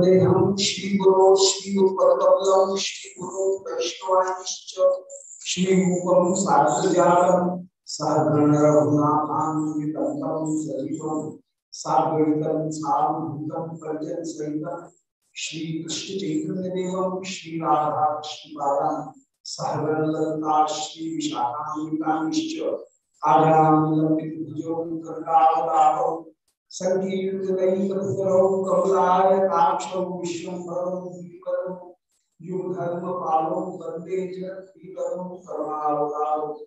वंदेहम श्री गुरु श्री उपकमलम श्री गुरु वैष्णवांश्च श्री रूपम साग्रजातम सहगण रघुनाथान्वितम सजीवम साद्वैतम सावधूतम परिजन सहितम श्री कृष्ण चैतन्य देवम श्री राधा कृष्ण बालम सहगण ललिता श्री विशाखान्वितांश्च आजामिलंबित भुजो कर्णावतारो संकीर्तनैकरुतरौ कमलाय काक्षौ विश्वम्भरौ दीपकरौ युगधर्मपालौ वंदे जगत्प्रीतरौ करुणावतारौ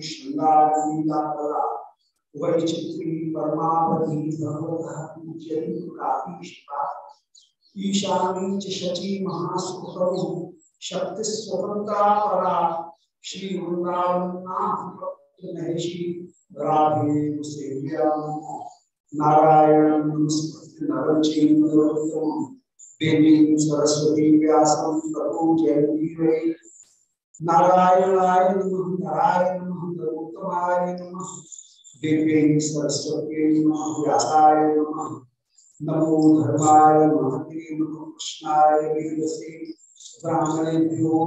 शृङ्गारलीलाकला वैचित्री परमावधि भगवतः पूज्यैः कापीशिता ईशानी च शची महासुखौ शक्तिस्वतन्त्रा परा। श्री वृंदावनाथ महेशी। राधे नारायण नरचेन्द्रोत्तम देवी सरस्वती व्यासं ततो जयती वै नारायणाय नमः नारायण सरस्वती व्यासाय नमः धर्माय महते ब्राह्मणेभ्यो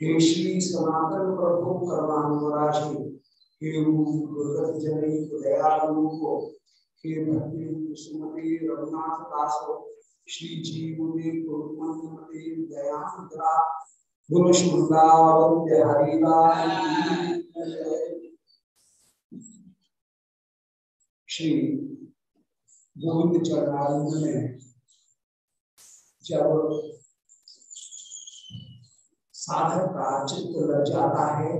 हे श्री सनातन प्रभु कर्मानुराशि हे दयालु हे भक्ति सुमति रघुनाथ दास श्री जीवने गुरुमते दयाद्रा गुरु शुद्धावंत हरिलाल श्री गोविंद चरणारिंद में जब साधक का चित्त लग जाता है,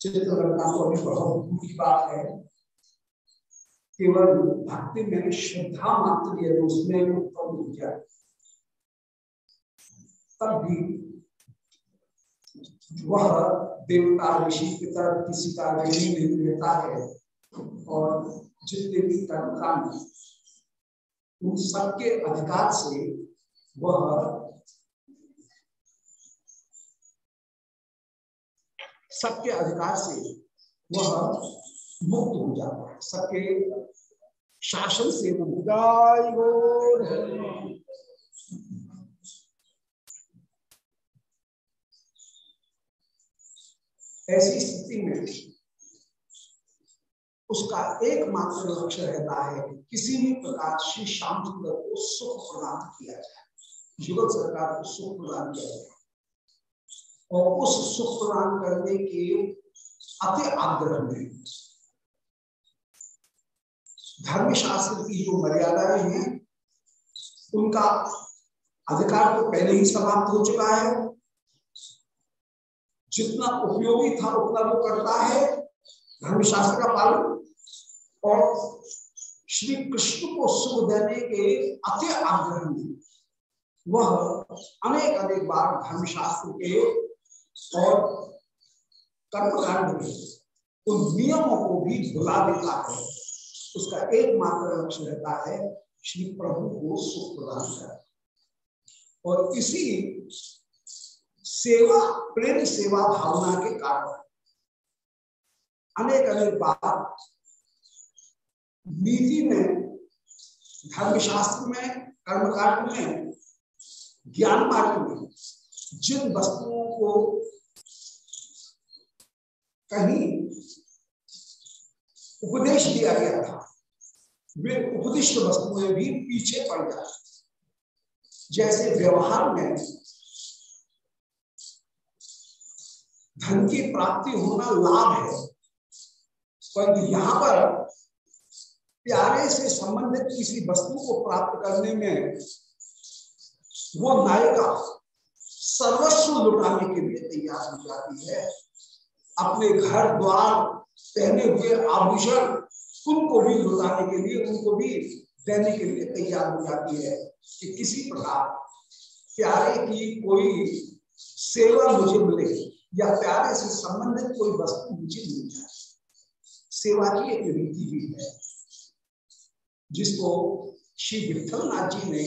चित्त लगना तो अभी बहुत दूर बात है। केवल भक्ति में श्रद्धा मात्र यदि उसमें उत्पन्न हो जाए तब भी वह देवता ऋषि पितर किसी का नहीं लेता है। और जितने भी कर्म कांड उन सबके अधिकार से वह सबके अधिकार से वह मुक्त हो जाता है। सबके शासन से वो ऐसी स्थिति में उसका एकमात्र लक्ष्य रहता है किसी भी प्रकार श्री श्याम सुंदर को सुख प्रदान किया जाए। युगल सरकार को सुख प्रदान किया जाए। और उस सुख प्रदान करने के अति आग्रह में धर्मशास्त्र की जो मर्यादाएँ हैं, उनका अधिकार तो पहले ही समाप्त हो चुका है। जितना उपयोगी था उतना वो करता है। धर्मशास्त्र का पालन और श्री कृष्ण को सुख देने के अति आग्रह वह अनेक अनेक बार धर्मशास्त्र के और कर्मकांड के उन नियमों को भी भुला देता है। उसका एकमात्र लक्ष्य रहता है श्री प्रभु को सुख प्रदान कर और इसी सेवा, प्रेम सेवा भावना के कारण अनेक अनेक बार नीति में, धर्मशास्त्र में, कर्मकांड में, ज्ञान मार्ग में, जिन वस्तुओं को कहीं उपदेश दिया गया था, वे उपदिष्ट वस्तुएँ भी पीछे पड़ जाती जैसे व्यवहार में धन की प्राप्ति होना लाभ है पर यहाँ पर प्यारे से संबंधित किसी वस्तु को प्राप्त करने में वो नायिका सर्वस्व लुटाने के लिए तैयार हो जाती है। अपने घर द्वार पहने हुए आभूषण उनको भी लुटाने के लिए, उनको भी देने के लिए तैयार हो जाती है कि किसी प्रकार प्यारे की कोई सेवा मुझे मिले या प्यारे से संबंधित कोई वस्तु मुझे मिल जाए। सेवा की एक रीति भी है। जिसको श्री विठल नाथ जी ने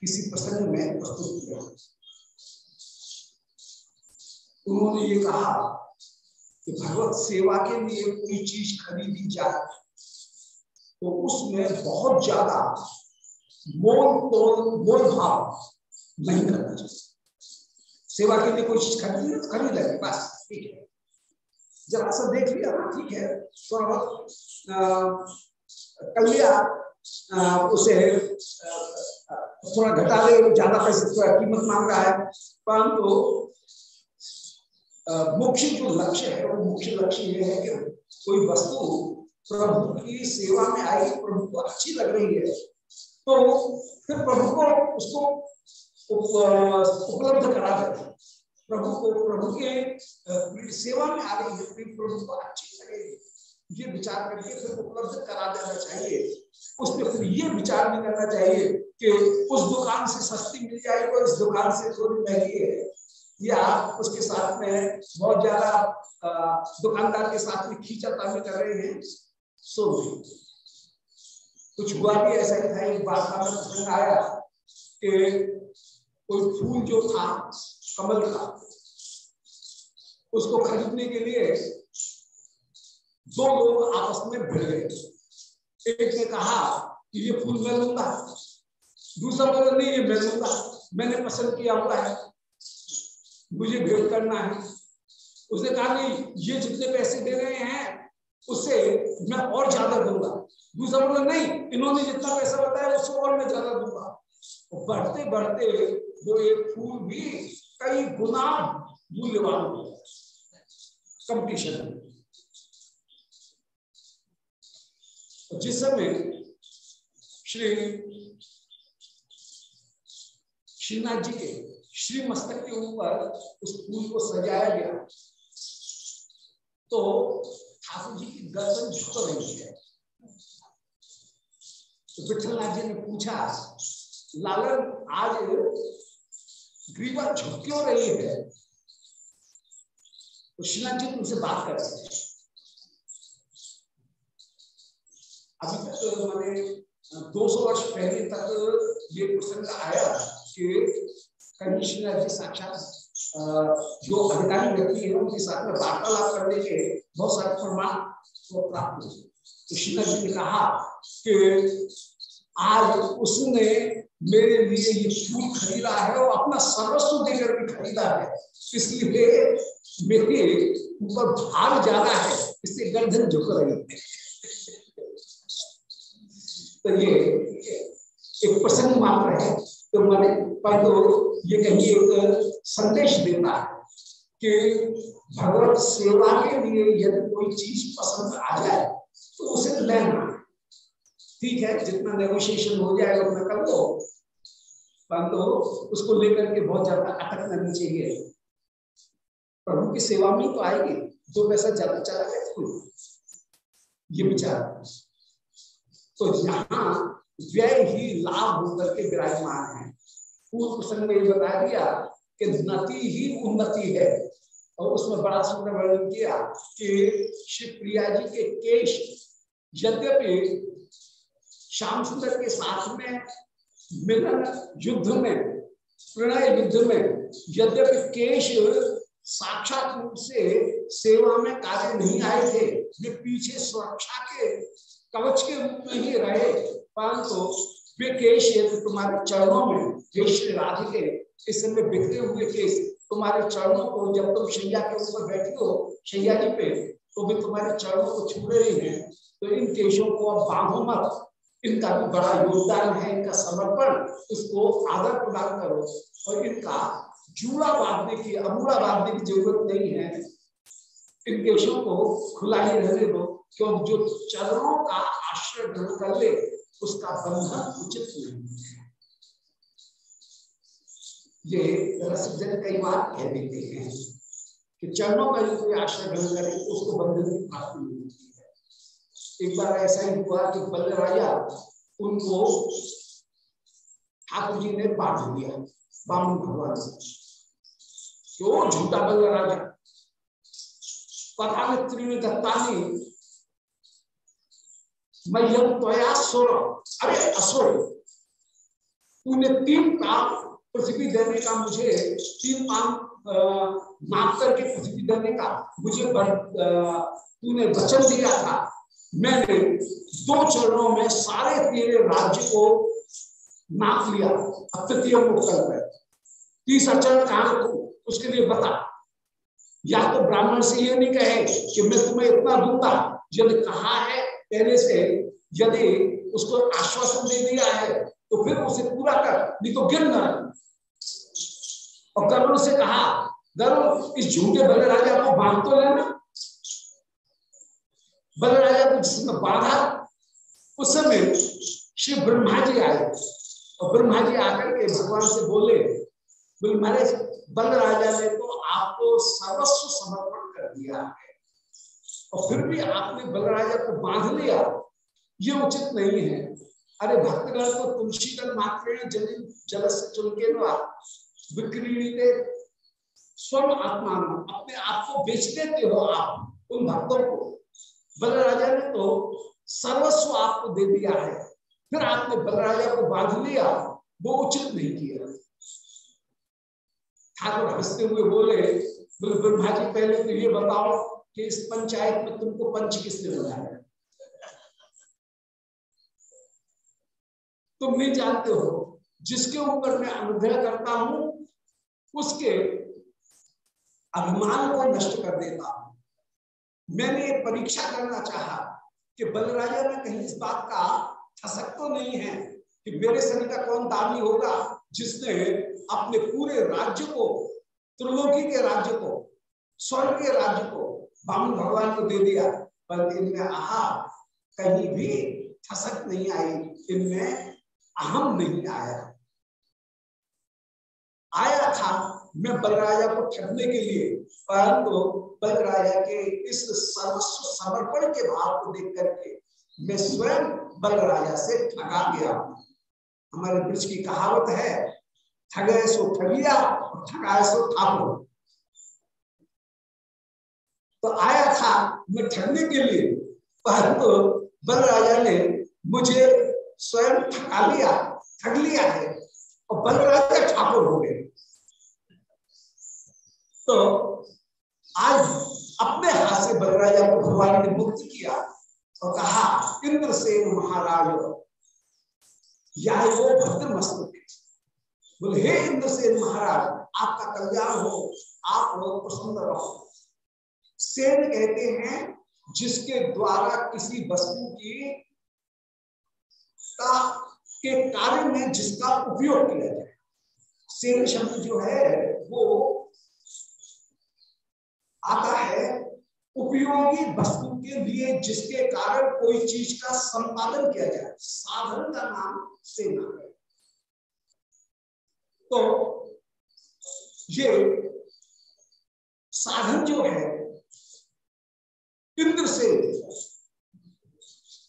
किसी प्रसंग में प्रस्तुत किया। उन्होंने ये कहा कि भगवत सेवा के लिए कोई चीज़ खरीदी जाए तो उसमें बहुत ज़्यादा मोल तोल, मोल भाव नहीं करना चाहिए। सेवा के लिए कोई चीज़ खरीदी, खरीद लेंगे बस, ठीक है। जरा सा देख लिया ना ठीक है। थोड़ा बहुत उसे थोड़ा घटा दे ज़्यादा पैसे, थोड़ा कीमत मांग रहा है। परंतु मुख्य जो लक्ष्य है, वो मुख्य लक्ष्य ये है कि कोई वस्तु प्रभु की सेवा में आई, प्रभु को अच्छी लग रही है तो फिर प्रभु को उसको उपलब्ध करा दे। प्रभु को, प्रभु के सेवा में आ रही है प्रभु को अच्छी लगेगी। ये विचार करके फिर उपलब्ध करा देना चाहिए। उस पर फिर ये विचार नहीं करना चाहिए कि उस दुकान से सस्ती मिल जाएगी और इस दुकान से थोड़ी महँगी है। या उसके साथ में बहुत ज़्यादा दुकानदार के साथ में खींचातानी कर रहे हैं, सो कुछ हुआ भी ऐसा ही था, एक बार का प्रसंग आया कि कोई फूल जो था, कमल का, उसको खरीदने के लिए दो लोग आपस में भिड़ गए। एक ने कहा कि ये फूल मैं लूँगा। दूसरा बोला, नहीं, ये मैं लूँगा। मैंने पसंद किया हुआ है। मुझे भेंट करना है। उसने कहा, नहीं, ये जितने पैसे दे रहे हैं उससे मैं और ज़्यादा दूँगा। दूसरा बोला, नहीं, इन्होंने जितना पैसा बताया उससे और मैं ज़्यादा दूँगा। बढ़ते बढ़ते वो एक फूल भी कई गुना मूल्यवान हो गया। कंपटीशन जिस समय श्री श्रीनाथ जी के श्री मस्तक के ऊपर उस फूल को सजाया गया तो ठाकुर जी की गर्दन झुक रही है। तो विठलनाथ जी ने पूछा, लालन, आज ग्रीवा झुक क्यों रही है? तो श्रीनाथ जी तुमसे बात कर रहे हैं अभी तक तो मैंने 200 वर्ष पहले तक ये प्रसंग आया कि कमिश्नर जी साक्षात जो अधिकारी व्यक्ति है, उनके साथ में वार्तालाप करने के बहुत सारे प्रमाण को प्राप्त हुए। कृष्ण जी ने कहा कि आज उसने मेरे लिए ये फूल खरीदा है और अपना सर्वस्व देकर भी खरीदा है। इसलिए मेरे ऊपर भार ज़्यादा है इससे गर्दन झुक रही है। तो ये एक प्रसंग मात्र है। तो मैंने पर तो ये कहीं एक संदेश देता है कि भगवत सेवा के लिए यदि कोई चीज़ पसंद आ जाए तो उसे लेना। ठीक है, जितना नेगोशिएशन हो जाएगा उतना कर दो परंतु तो उसको लेकर के बहुत ज़्यादा अटक करनी चाहिए। प्रभु की सेवा में तो आएगी दो पैसा ज़्यादा चला गया ये विचार। तो यहाँ व्यय ही लाभ होकर के विराजमान है। पूर्व प्रसंग में बता दिया कि नति ही उन्नति है। और उसमें बड़ा सुंदर वर्णन किया कि श्री प्रिया जी के केश यद्यपि श्याम सुंदर के साथ में, मिलन युद्ध में, प्रणय युद्ध में, यद्यपि केश साक्षात रूप से सेवा में कार्य नहीं आए थे, वे पीछे सुरक्षा के कवच के रूप में ही रहे, परंतु वे केश यदि तुम्हारे चरणों में ये श्री राधिके, इस समय बिखरे हुए केस तुम्हारे चरणों को, जब तुम शैया के ऊपर बैठी हो, शैया जी पे तो भी तुम्हारे चरणों को छू रहे हैं। तो इन केशों को अब बांधो मत। इनका भी बड़ा योगदान है, इनका समर्पण उसको आदर प्रदान करो। और इनका जूड़ा बांधने की अमूड़ा बांधने की ज़रूरत नहीं है। इन केशों को खुला ही रहने दो। क्योंकि जो चरणों का आश्रय ग्रहण कर ले, उसका बंधन उचित नहीं ये रसजन कई बार कह देते हैं कि चरणों का जो कोई आश्रय ग्रहण करे, उसको बंधन की प्राप्ति नहीं होती है। एक बार ऐसा ही हुआ कि बल्ल राजा, उनको ठाकुर जी ने बाँध दिया बामन भगवान क्यों? झूठा बल्ल राजा। पता में त्रिवेणी दत्तानी मह्यम त्वया सुर। अरे, असुर। तूने तीन काम पृथ्वी देने का मुझे, तीन काम नाप करके पृथ्वी देने का मुझे तूने वचन दिया था। मैंने दो चरणों में सारे तेरे राज्य को नाप लिया अब तृतीय मुक्त तीसरा चरण कहा उसके लिए बता। या तो ब्राह्मण से ये नहीं कहे कि मैं तुम्हें इतना दूँगा, यदि कहा है पहले से यदि उसको आश्वासन दे दिया है तो फिर उसे पूरा कर, नहीं तो गिर न। और गरुड़ से कहा, गरुड़, इस झूठे बल राजा को बाँध तो लेना। बल राजा को जिसने बांधा, उस समय श्री ब्रह्मा जी आए। और ब्रह्मा जी आकर के भगवान से बोले बोले, महाराज बल राजा ने तो आपको सर्वस्व समर्पण कर दिया है। और फिर भी आपने बलराजा को बाँध लिया ये उचित नहीं है। अरे भक्तगण तो तुलसी कर मात्र जल से चुन के विक्रीणीते स्वयं आत्मा अपने आप को बेच देते हो आप उन भक्तों को। बल राजा ने तो सर्वस्व आपको दे दिया है। फिर आपने बलराजा को बाँध लिया, वो उचित नहीं किया। ठाकुर हँसते हुए बोले, ब्रह्मा जी, पहले तो ये बताओ कि इस पंचायत में तुमको पंच किसने बनाया? तुम नहीं जानते हो, जिसके ऊपर मैं अनुग्रह करता हूँ, उसके अभिमान को नष्ट कर देता हूँ। मैंने ये परीक्षा करना चाहा कि बलराजा में कहीं इस बात का ठसक तो नहीं है कि मेरे शनि का कौन दानी होगा जिसने अपने पूरे राज्य को, त्रिलोकी के राज्य को, स्वर्ग के राज्य को बामन भगवान को दे दिया, पर इनमें आहा कहीं भी ठसक नहीं आई इनमें अहम नहीं आया। आया था, मैं बलराजा को ठगने के लिए, परंतु बलराजा के इस सर्वस्व समर्पण के भाव को देख करके मैं स्वयं बलराजा से ठगा गया हमारे ब्रज की कहावत है ठगे सो ठगिया और ठगाए सो ठाकुर। तो आया था मैं ठगने के लिए। परंतु तो बल राजा ने मुझे स्वयं ठगा लिया ठग लिया है और बल राजा ठाकुर हो गए। तो आज अपने हाथ से बलराजा को भगवान ने मुक्त किया और कहा, इंद्र से महाराज, या वो भद्र मस्तक बोले, हे इंद्रसेन महाराज, आपका कल्याण हो, आप लोग प्रसन्न रहो। सेन कहते हैं, जिसके द्वारा किसी वस्तु की का के कार्य में जिसका उपयोग किया जाए। सेन शब्द जो है, वो आता है उपयोगी वस्तु के लिए जिसके कारण कोई चीज़ का संपादन किया जाए। साधन का नाम सेना है। तो ये साधन जो है इंद्र से।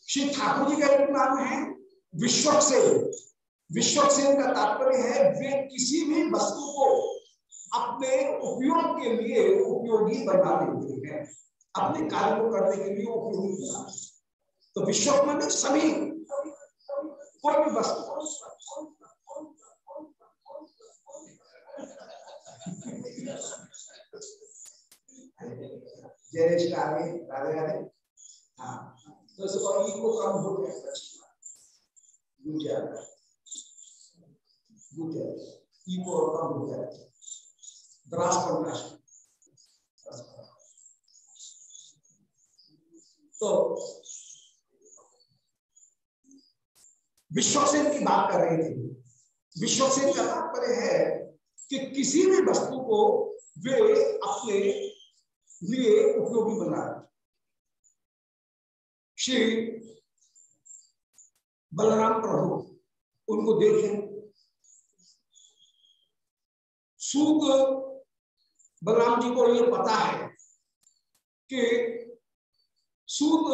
श्री ठाकुर जी का एक नाम है, विश्वक से। विश्वक से का तात्पर्य है, वे किसी भी वस्तु को अपने उपयोग के लिए उपयोगी बना देते हैं। अपने कार्य को करने के लिए उपयोगी बना तो विश्वक में सभी। कोई भी वस्तु। का आगे राधे राधे हाँ तो को हो गया तो विश्वसेन की बात कर रहे थे। विश्वसेन का तात्पर्य है कि किसी भी वस्तु को वे अपने लिए उपयोगी बना श्री बलराम प्रभु, उनको देखें। सूत, बलराम जी को यह पता है कि सूत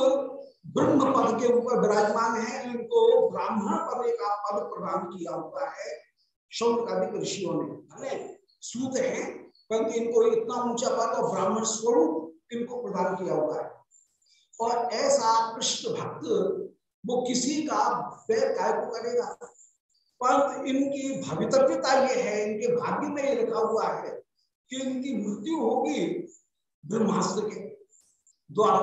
ब्रह्म पद के ऊपर विराजमान है, इनको ब्राह्मण पद का पद प्रदान किया हुआ है शौन का ऋषियों ने। सूत है परंतु इनको इतना ऊँचा पद और ब्राह्मण स्वरूप इनको प्रदान किया हुआ है। और ऐसा कृष्ण भक्त, वो किसी का पैर काय को करेगा? परंतु इनकी भवितव्यता ये है, इनके भाग्य में ये लिखा हुआ है कि इनकी मृत्यु होगी ब्रह्मास्त्र के द्वारा।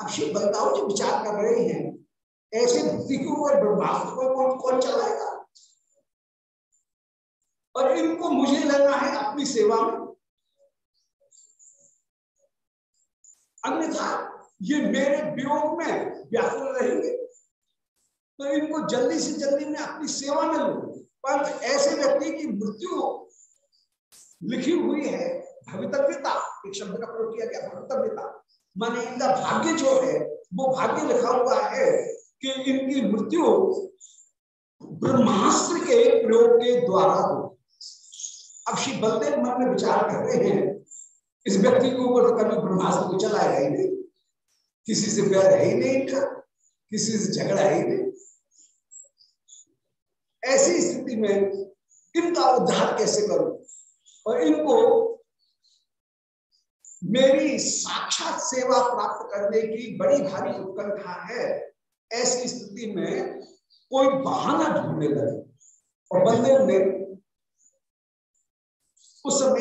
अब शिव बलदाऊ जी विचार कर रहे हैं, ऐसे भक्ति के ब्रह्मास्त्र को कौन कौन चलाएगा? मुझे लेना है अपनी सेवा में। अन्यथा ये मेरे वियोग में व्याकुल रहेंगे। तो इनको जल्दी से जल्दी मैं अपनी सेवा में लू पर ऐसे व्यक्ति की मृत्यु लिखी हुई है, भवितव्यता। एक शब्द का प्रयोग किया गया, भवितव्यता। माने इनका भाग्य जो है, वो भाग्य लिखा हुआ है कि इनकी मृत्यु ब्रह्मास्त्र के प्रयोग के द्वारा हो अब श्री बलदेव मन में विचार कर रहे हैं। इस व्यक्ति के ऊपर तो कभी ब्रह्मास्त्र को चलाएगा ही नहीं। किसी से बैर है ही नहीं इनका। किसी से झगड़ा है ही नहीं। ऐसी स्थिति में इनका उद्धार कैसे करूँ? और इनको मेरी साक्षात सेवा प्राप्त करने की बड़ी भारी उत्कंठा है। ऐसी स्थिति में कोई बहाना ढूँढने लगे और बलदेव ने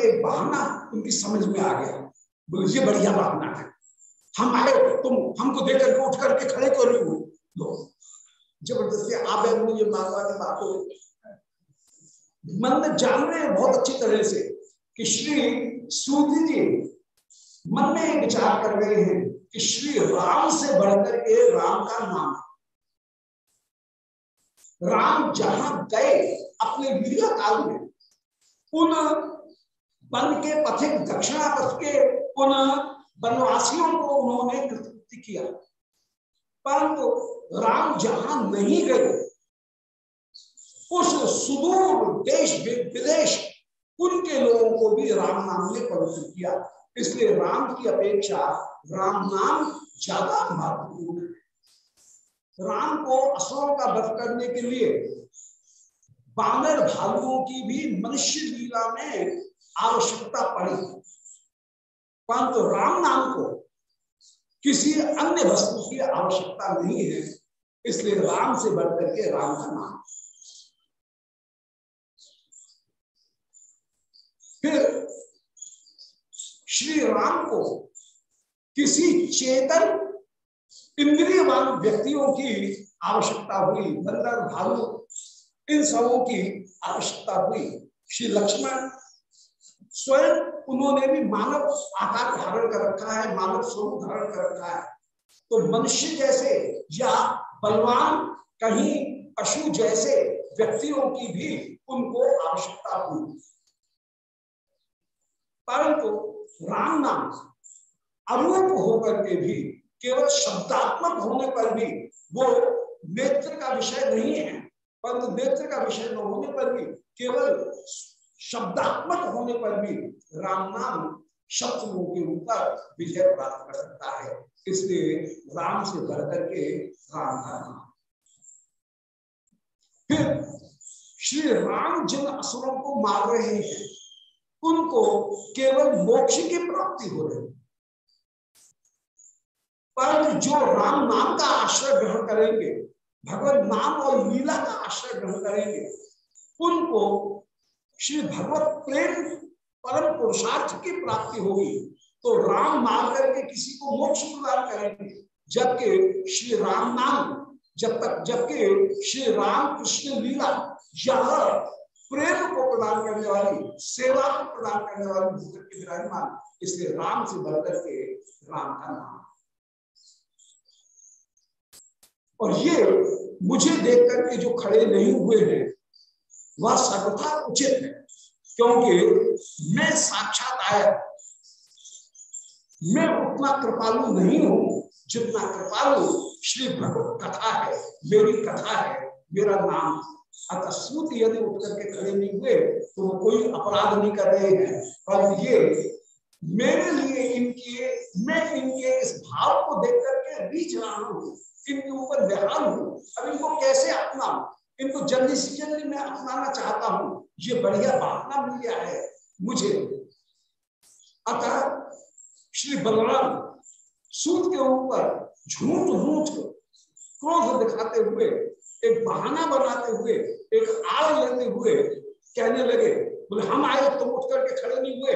एक बहाना उनकी समझ में आ गया। बोले, ये बढ़िया बहाना है। हम आए, तुम, हमको देख करके उठ करके खड़े कर। रहे हो ज़बरदस्ती आबे मुझे मारवाने बात हो मन में जान रहे हैं बहुत अच्छी तरह से कि श्री सूदी जी मन में विचार कर रहे हैं कि श्री राम से बढ़कर के राम का नाम है। राम जहाँ गए, अपने लीला काल में, उन वन के पथिक दक्षिणा दक्षिणापथ के उन वनवासियों को उन्होंने कृत्य किया। परंतु राम जहाँ नहीं गए, उस सुदूर देश विदेश, उनके लोगों को भी राम नाम ने पवित्र किया। इसलिए राम की अपेक्षा राम नाम ज़्यादा महत्वपूर्ण है। राम को असुरों का वध करने के लिए बानर भालुओं की भी मनुष्य लीला में आवश्यकता पड़ी। परंतु तो राम नाम को किसी अन्य वस्तु की आवश्यकता नहीं है, इसलिए राम से बढ़कर के राम का नाम। फिर श्री राम को किसी चेतन इंद्रियवान व्यक्तियों की आवश्यकता हुई बंदर भालू, इन सबों की आवश्यकता हुई। श्री लक्ष्मण स्वयं उन्होंने भी मानव आकार धारण कर रखा है, मानव स्वरूप धारण कर रखा है। तो मनुष्य जैसे या बलवान कहीं पशु जैसे व्यक्तियों की भी उनको आवश्यकता हुई। परंतु राम नाम अरूप होकर के भी, केवल शब्दात्मक होने पर भी वो नेत्र का विषय नहीं है, परंतु नेत्र का विषय न होने पर भी केवल शब्दात्मक होने पर भी राम नाम शत्रुओं के ऊपर विजय प्राप्त कर सकता है। इसलिए राम से बढ़कर के राम नाम फिर श्री राम जिन असुरों को मार रहे हैं, उनको केवल मोक्ष की प्राप्ति हो रही। पर जो राम नाम का आश्रय ग्रहण करेंगे भगवत नाम और लीला का आश्रय ग्रहण करेंगे, उनको श्री भगवत प्रेम परम पुरुषार्थ की प्राप्ति होगी तो राम मार करके किसी को मोक्ष प्रदान करेंगे। जबकि श्री राम नाम, जब तक, जबकि श्री राम कृष्ण लीला, यह प्रेम को प्रदान करने वाली, सेवा को प्रदान करने वाली भूतक के विराजमान, इसलिए राम से बढ़कर के राम का नाम। और ये मुझे देख करके जो खड़े नहीं हुए हैं वह सर्वथा उचित है, क्योंकि मैं साक्षात आया मैं उतना कृपालु नहीं हूँ जितना कृपालु श्री भगवत कथा है, मेरी कथा है, मेरा नाम अकस्मत यदि उठ करके खड़े नहीं हुए तो वो कोई अपराध नहीं कर रहे हैं। पर ये मेरे लिए इनके, मैं इनके इस भाव को देख करके रीच रहा हूँ, इनके ऊपर बेहाल हूँ। अब इनको कैसे अपना इनको जल्दी से जल्दी मैं अपनाना चाहता हूँ। ये बढ़िया बहाना मिल गया है मुझे। अतः श्री बलराम सूद के ऊपर झूठ झूठ क्रोध दिखाते हुए, एक बहाना बनाते हुए, एक आड़ लेते हुए कहने लगे, बोले, हम आए तो उठ करके खड़े नहीं हुए।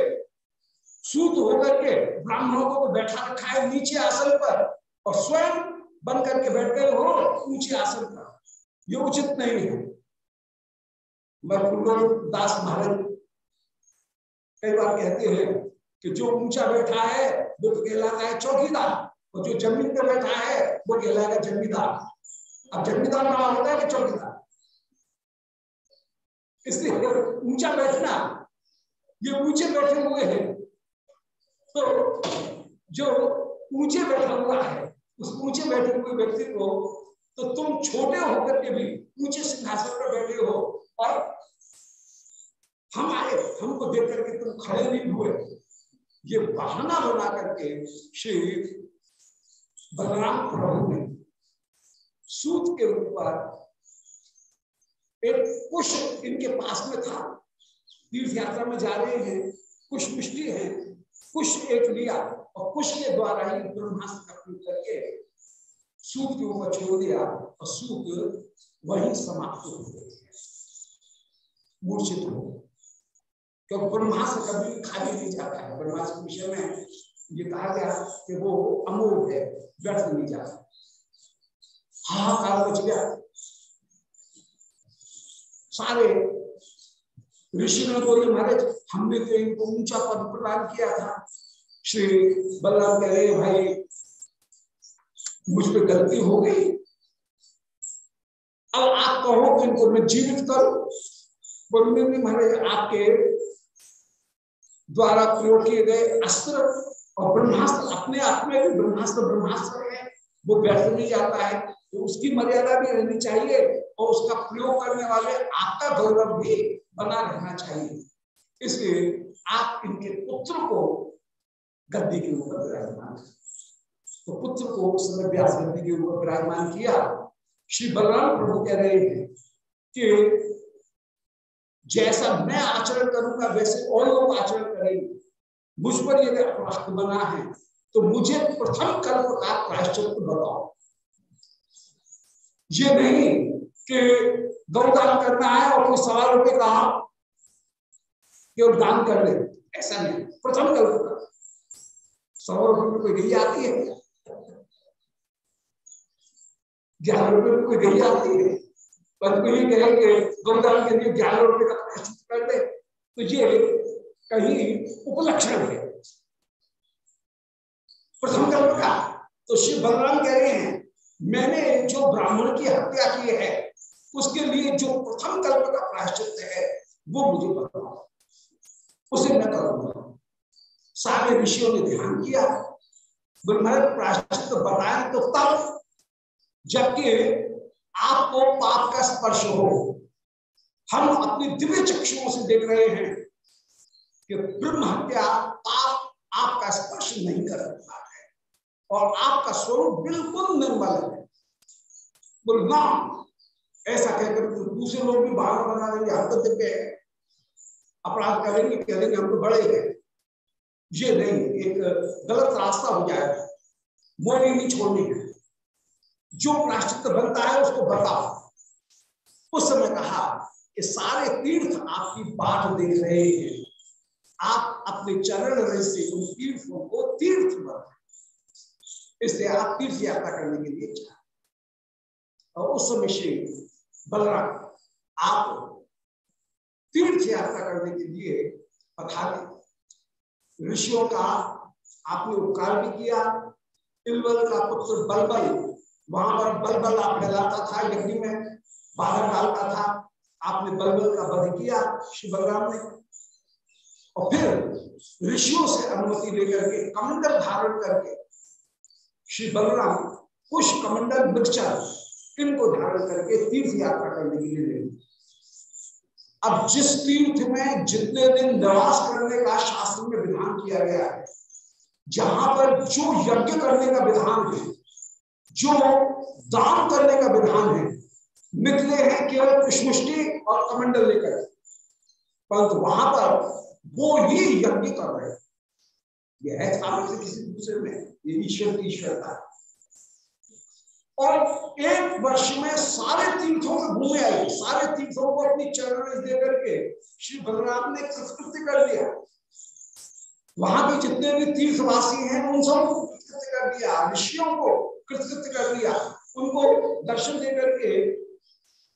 सूत होकर के ब्राह्मणों को बैठा रखा है नीचे आसन पर और स्वयं बन करके बैठ गए हो ऊँचे आसन पर। ये उचित नहीं है। मैं दास महाराज कई बार कहते हैं कि जो ऊँचा बैठा है, वो कहलाता है चौकीदार और जो ज़मीन पर बैठा है, वो कहलाएगा जमींदार। अब जमींदार नाम होता है कि चौकीदार। इसलिए ऊँचा बैठना, ये ऊँचे बैठे हुए हैं तो जो ऊँचे बैठा हुआ है, उस ऊँचे बैठे हुए व्यक्ति को तो तुम छोटे होकर के भी ऊँचे सिंहासन पर बैठे हो और हम आए, हमको देख करके तुम खड़े नहीं हुए। ये बहाना बना करके श्री बलराम प्रभु ने सूत के ऊपर एक पुष्प इनके पास में था। तीर्थ यात्रा में जा रहे हैं कुछ मिष्टि है कुछ एक लिया और कुछ के द्वारा ही ब्रह्मास्त्र करके सूत के ऊपर छोड़ दिया, और सूत वही समाप्त हो गए मूर्छित हो। क्योंकि ब्रह्मास्त्र कभी खाली नहीं जाता है। ब्रह्मास्त्र विषय में, ये कहा गया कि वो अमोघ है, व्यर्थ नहीं जाता। हाहाकार बच गया। सारे ऋषि ने बोले, महाराज, हमने तो इनको ऊँचा पद प्रदान किया था। श्री बलराम कह रहे, भाई मुझ पर गलती हो गई। अब आप कहो कि इनको मैं जीवित करूँ। बोलने महाराज, आपके द्वारा प्रयोग किए गए अस्त्र और ब्रह्मास्त्र, अपने आप में भी ब्रह्मास्त्र ब्रह्मास्त्र है। वो व्यर्थ नहीं जाता है। तो उसकी मर्यादा भी रहनी चाहिए और उसका प्रयोग करने वाले आपका गौरव भी बना रहना चाहिए। इसलिए आप इनके पुत्र को गद्दी के ऊपर विराजमान तो पुत्र को उस समय व्यास गद्दी के ऊपर विराजमान किया। श्री बलराम प्रभु कह रहे हैं कि जैसा मैं आचरण करूँगा, वैसे और लोग आचरण करेंगे। मुझ पर यदि अपराध बना है तो मुझे प्रथम कल्प का प्रायश्चित बताओ। ये नहीं कि गौदान करना है और कोई सवाल रुपये कहा कि दान कर ले। ऐसा नहीं। प्रथम कल्प का। सौ रुपये में कोई गई आती है ग्यारह रुपये में कोई गई आती है? पर कोई कहे कि गौदान के लिए ग्यारह रुपये का प्रायश्चित कर दे। तो ये कहीं उपलक्षण है। प्रथम कल्प का तो श्री बलराम कह रहे हैं, मैंने जो ब्राह्मण की हत्या की है, उसके लिए जो प्रथम कल्प का प्रायश्चित है, वो मुझे बताओ। उसे मैं करूँगा। सारे ऋषियों ने ध्यान किया। ब्रह्म प्रायश्चित बताया तो तब जबकि आपको पाप का स्पर्श हो। हम अपने दिव्य चक्षुओं से देख रहे हैं कि ब्रह्म हत्या पाप आपका स्पर्श नहीं कर सकता है और आपका स्वरूप बिल्कुल निर्मल है। बोलना ऐसा कहकर दूसरे लोग भी बहाना बना देंगे, हम तो दिव्य है। अपराध करेंगे कहेंगे हम तो बड़े हैं। ये नहीं, एक गलत रास्ता हो जाएगा। मोड़ी नहीं छोड़नी है। जो प्राश्चित बनता है उसको बताओ। उस समय कहा कि सारे तीर्थ आपकी बाट देख रहे हैं। आप अपने चरण रह से उन तीर्थों को तीर्थ बन इसलिए आप तीर्थ यात्रा करने के लिए चाह और उस समय श्री बलराम, आप तीर्थ यात्रा करने के लिए पधारे। ऋषियों का आपने उपकार भी किया का पुत्र बलबल वहाँ पर बलबल आप फैलाता था यज्ञ में बाहर डालता था। आपने बलबल का वध किया श्री बलराम ने। और फिर ऋषियों से अनुमति लेकर के, कमंडल धारण करके श्री बलराम कुछ कमंडल मृक्षर इनको धारण करके तीर्थ यात्रा करने के लिए अब जिस तीर्थ में जितने दिन निवास करने का शास्त्र में विधान किया गया है, जहाँ पर जो यज्ञ करने का विधान है जो दान करने का विधान है, निकले हैं केवल पुष्मुष्टि और कमंडल लेकर। परंतु वहाँ पर वो ही यज्ञ कर रहे हैं। ये है से किसी दूसरे में, ये ईश्वर की ईश्वरता। और एक वर्ष में सारे तीर्थों में घूमे आई सारे तीर्थों को अपनी चरण दे करके श्री बलराम ने कृतकृत्य कर दिया वहाँ भी जितने भी तीर्थवासी हैं, उन सबको कृतकृत्य कर दिया, ऋषियों को कृतकृत्य कर दिया। उनको दर्शन दे करके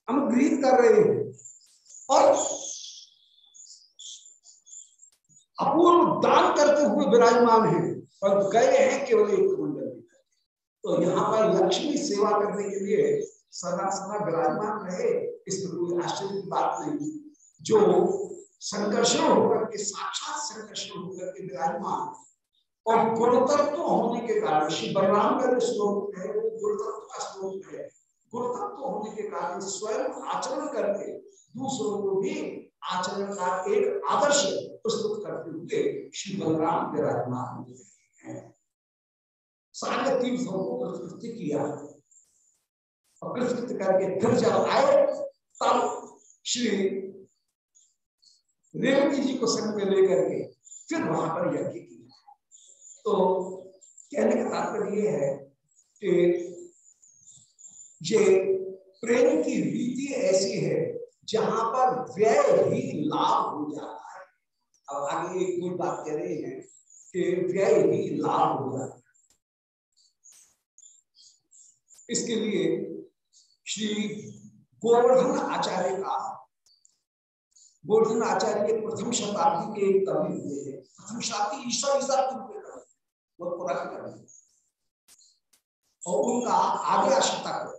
अनुग्रहित कर रहे हैं। और अपूर्व दान करते हुए विराजमान है और गए हैं केवल एक मंडल तो यहाँ पर लक्ष्मी सेवा करने के लिए सदा सदा विराजमान रहे, इसमें कोई आश्चर्य की बात नहीं। जो संकर्षण होकर के, साक्षात संकर्षण होकर के विराजमान और गुणतत्व होने के कारण, श्री बलराम का जो श्लोक है, वो गुणतत्व का श्लोक है। गुणतत्व होने के कारण स्वयं आचरण करके दूसरों को भी आचरण का एक आदर्श प्रस्तुत करते हुए श्री बलराम विराजमान हैं साढ़े तीन सौ को कृतकृत्य किया। और कृतकृत्य करके फिर जब आए, तब श्री रेवती जी को संग में लेकर के फिर वहाँ पर यज्ञ किया। तो कहने का तात्पर्य यह है कि ये प्रेम की रीति ऐसी है जहाँ पर व्यय ही लाभ हो जाता है। अब आगे एक कोई बात कह रहे हैं कि व्यय ही लाभ हो जाता है। इसके लिए श्री गोवर्धन आचार्य का, गोवर्धन आचार्य प्रथम शताब्दी के कवि हुए हैं। प्रथम शताब्दी ईश्वर ईसा बहुत पुराने कवि और उनका आगे शतक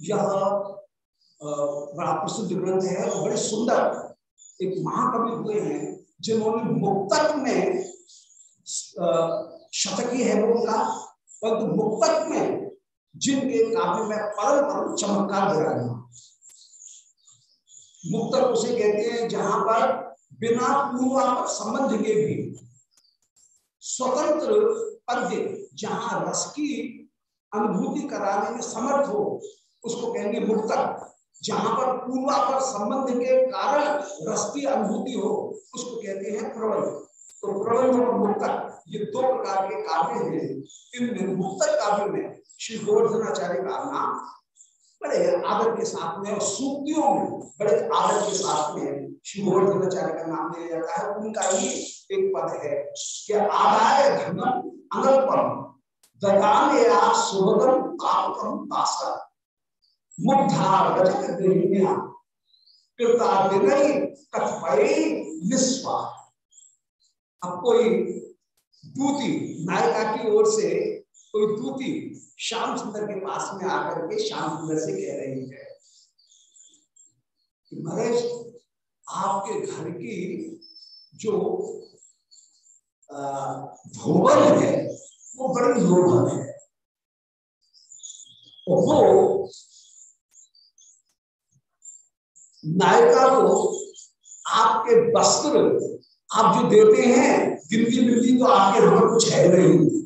यह बड़ा प्रसिद्ध ग्रंथ है और बड़े सुंदर एक महाकवि हुए हैं, जिन्होंने मुक्तक में शतकी है उनका, परंतु मुक्तक में जिनके काव्य में परम परम चमत्कार विराजमान मुक्तक उसे कहते हैं जहाँ पर बिना पूर्वापर संबंध के भी स्वतंत्र पद्य जहाँ रस की अनुभूति कराने में समर्थ हो, उसको कहेंगे मुक्तक। जहाँ पर पूर्वापर संबंध के कारण रस की अनुभूति हो, उसको कहते हैं प्रबंध। तो प्रबंध और मुक्तक, ये दो प्रकार के काव्य हैं। इन मुक्तक काव्य में श्री गोवर्धनाचार्य का नाम बड़े आदर के साथ में और सूक्तियों में, बड़े आदर के साथ में श्री गोवर्धनाचार्य का नाम लिया जाता है। उनका ही एक पद है कि आदाय धनम अनल्पम, ददान या सुभगम निस्वा अब कोई दूती नायिका की ओर से कोई दूती श्याम सुंदर के पास में आकर के श्याम सुंदर से कह रही है कि महेश, आपके घर की जो धोबन है, वो बड़ी लोभन है। वो नायिका को आपके वस्त्र, आप जो देते हैं गिनती मिलती तो आपके घर कुछ है नहीं।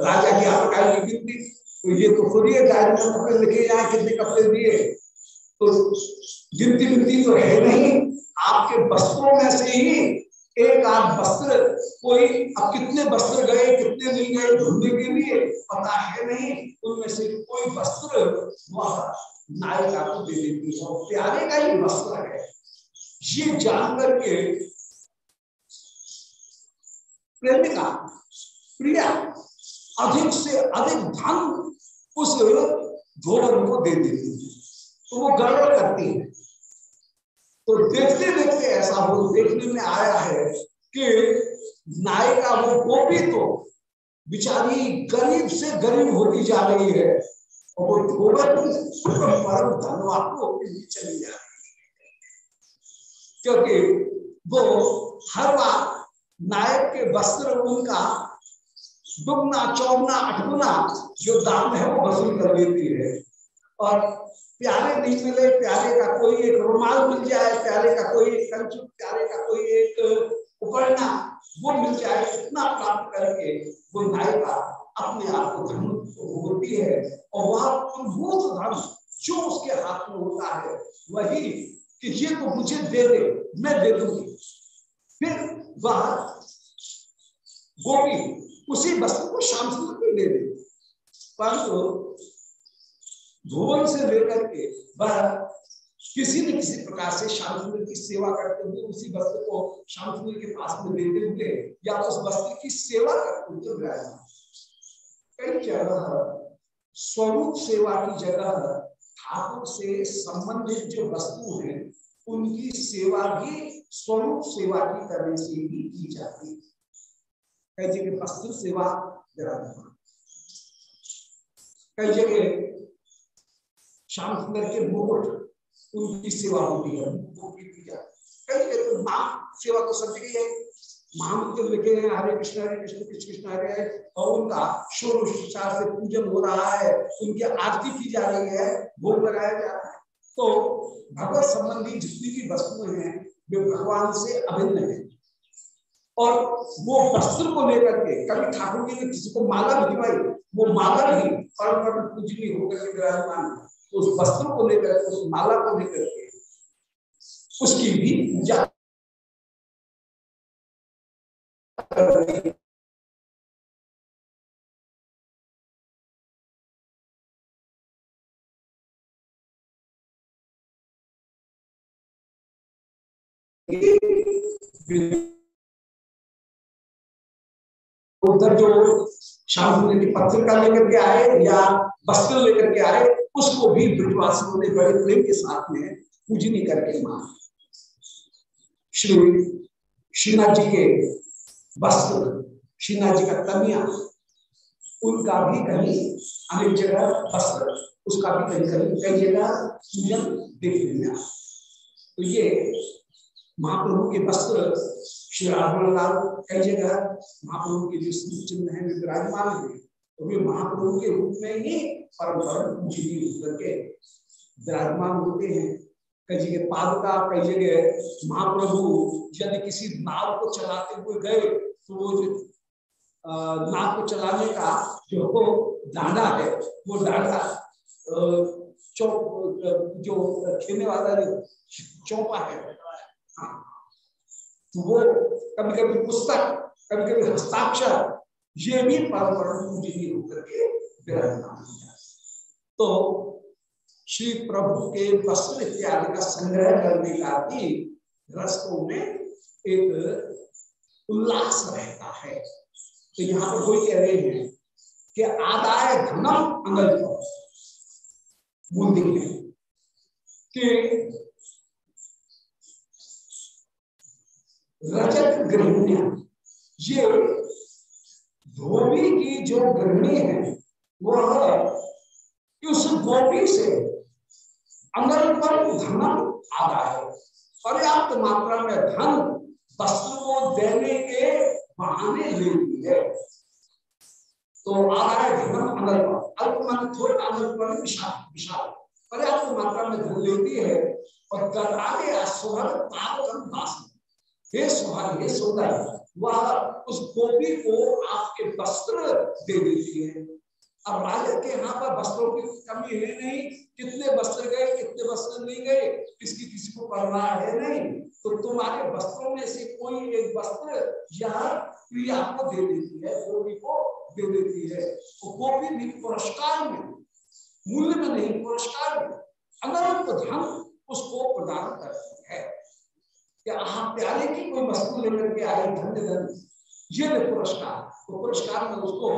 राजा की आकार की गिनती तो ये तो खुद ही डायरी में कपड़े लिखे जाए कितने कपड़े दिए। तो गिनती मिलती तो है नहीं, आपके वस्त्रों में से ही एक आध वस्त्र, कोई अब कितने वस्त्र गए, कितने मिल गए, ढूँढने के लिए पता है नहीं, उनमें से कोई वस्त्र वह नायिका को दे देती है। प्यारे का ही वस्त्र है। ये जानकर के प्रेमिका, प्रिया अधिक से अधिक धन उस धोबन को दे देती है। तो वो गड़बड़ करती है। तो देखते देखते ऐसा हो, देखने में आया है कि नायिका वो गोपी तो बिचारी गरीब से गरीब होती जा रही है और वो धोबन परम धनवाद को चली जा रही है। क्योंकि वो हर बार नायक के वस्त्र उनका दुगना चौगना अठगुना जो दाम है वो वसूल कर देती है। और प्यारे नहीं मिले प्यारे का कोई एक रुमाल मिल जाए, प्यारे का कोई एक कंचु प्यारे का कोई एक उपरना वो मिल जाए, इतना प्राप्त करके वो नायिका अपने आप को धन होती है और वह अनुभूत धन जो उसके हाथ में होता है, वही कि ये तो मुझे दे दे, मैं दे दूँगी। फिर वह गोपी उसी वस्तु को श्याम सुंदर को दे दे परंतु धोवन से लेकर के वह किसी न किसी प्रकार से श्याम सुंदर की सेवा करते हुए उसी वस्त्र को श्याम सुंदर के पास में देते हुए या उस वस्त्र की सेवा करते हुए विराजमान। कई जगह स्वरूप सेवा की जगह ठाकुर से संबंधित जो वस्तु है, उनकी सेवा भी स्वरूप सेवा की तरह से ही की जाती है। कई जगह वस्त्र सेवा विराजमान कई जगह श्याम सुंदर के मुकुट, उनकी सेवा होती है जगह तो नाम सेवा तो सब जगह है महामंत्र लिखे हैं हरे कृष्ण हरे कृष्ण कृष्ण कृष्ण, हरे और उनका शोर शिक्षा से पूजन हो रहा है, उनकी आरती की जा रही है, भोग लगाया जा रहा है। तो भगवत संबंधी जितनी भी वस्तुएँ हैं, वे भगवान से अभिन्न है। और वो वस्त्र को लेकर के, कभी ठाकुर जी ने किसी को माला भिजवाई वो माला भी परम परम पूजनीय होकर के विराजमान तो उस वस्त्र को लेकर, उस माला को लेकर के, उसकी भी पूजा उधर जो शाम की पत्रिका लेकर के आए या वस्त्र लेकर के आए, उसको भी ब्रजवासियों ने बड़े प्रेम के साथ में पूजनी करके मान श्री श्रीनाथ जी के वस्त्र, श्रीनाथ जी का तनिया, उनका भी कहीं अनेक जगह वस्त्र, उसका भी कहीं कहीं कई जगह पूजन देखने में तो ये महाप्रभु के वस्त्र श्री कई जगह महाप्रभु के जो चिन्ह है, विराजमान तो वे महाप्रभु के रूप में ही के विराजमान होते हैं। कई जगह कई जगह महाप्रभु यदि किसी नाव को चलाते हुए गए तो वो नाव को चलाने का जो डांडा है, वो डांडा चौक, जो खेलने वाला जो चौपा है हाँ तो वो कभी कभी पुस्तक कभी कभी हस्ताक्षर, ये भी परम परम पूजनीय होकर के विराजमान हो जाए तो श्री प्रभु के वस्त्र इत्यादि का संग्रह करने का भी रस्तों में एक उल्लास रहता है। तो यहाँ पर कोई कह रहे हैं कि आदाय धनम अंगल बुद्धि है कि रजत गृहिणिया ये धोबी की जो गृहिणी है, वह उस गोपी से अंगल पर धन आता है। पर्याप्त मात्रा में धन वस्त्र को देने के बहाने लेती है। तो आ रहा है धन अंगल पर। अल्प मान थोड़े अंगल पर विशाल विशाल। पर्याप्त मात्रा में धन लेती है और गदारे सुभर पाप दास हे सुहारी हे। सुंदर वह उस गोपी को आपके वस्त्र दे है। अब राजा के यहाँ पर वस्त्रों की कमी है नहीं। कितने वस्त्र गए, कितने वस्त्र नहीं गए, किसकी किसी को परवाह है नहीं। तो तुम्हारे वस्त्रों में से कोई एक वस्त्र यह प्रिया को दे देती है गोपी को दे देती है। तो गोपी भी पुरस्कार में, मूल्य में नहीं, पुरस्कार में। अनंत धन उसको प्रदान करती है। कि आप प्यारे की कोई वस्तु लेकर के आए धन्य धन। ये पुरस्कार। तो पुरस्कार में उसको,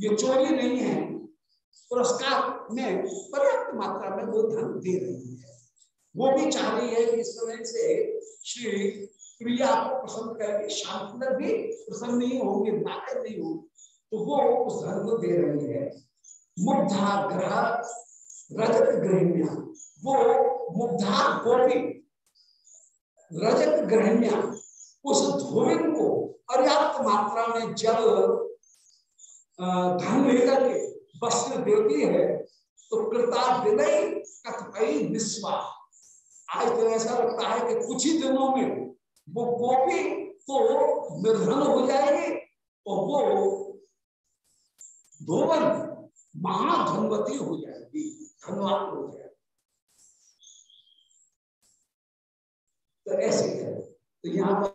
ये चोरी नहीं है। पुरस्कार में पर्याप्त मात्रा में वो धन दे रही है। वो भी चाह रही है कि इस तरह से श्री प्रिया को पसंद करके शांतनर भी प्रसन्न नहीं होंगे, नाटक नहीं होंगे तो वो उस धन को दे रही है। मुग्धा ग्रह रजत गृहिण्या। वो मुग्धा गोपी रजत ग्रहण्या उस धोबिन को पर्याप्त मात्रा में जब धन लेकर के वस्त्र देती है तो कृता विनय कथपई निस्वा। आज तो ऐसा लगता है कि कुछ ही दिनों में वो गोपी तो निर्धन हो जाएगी, और वो धोवन महाधनवती हो जाएगी, धनवान हो जाएगी। तो ऐसे है तो यहाँ पर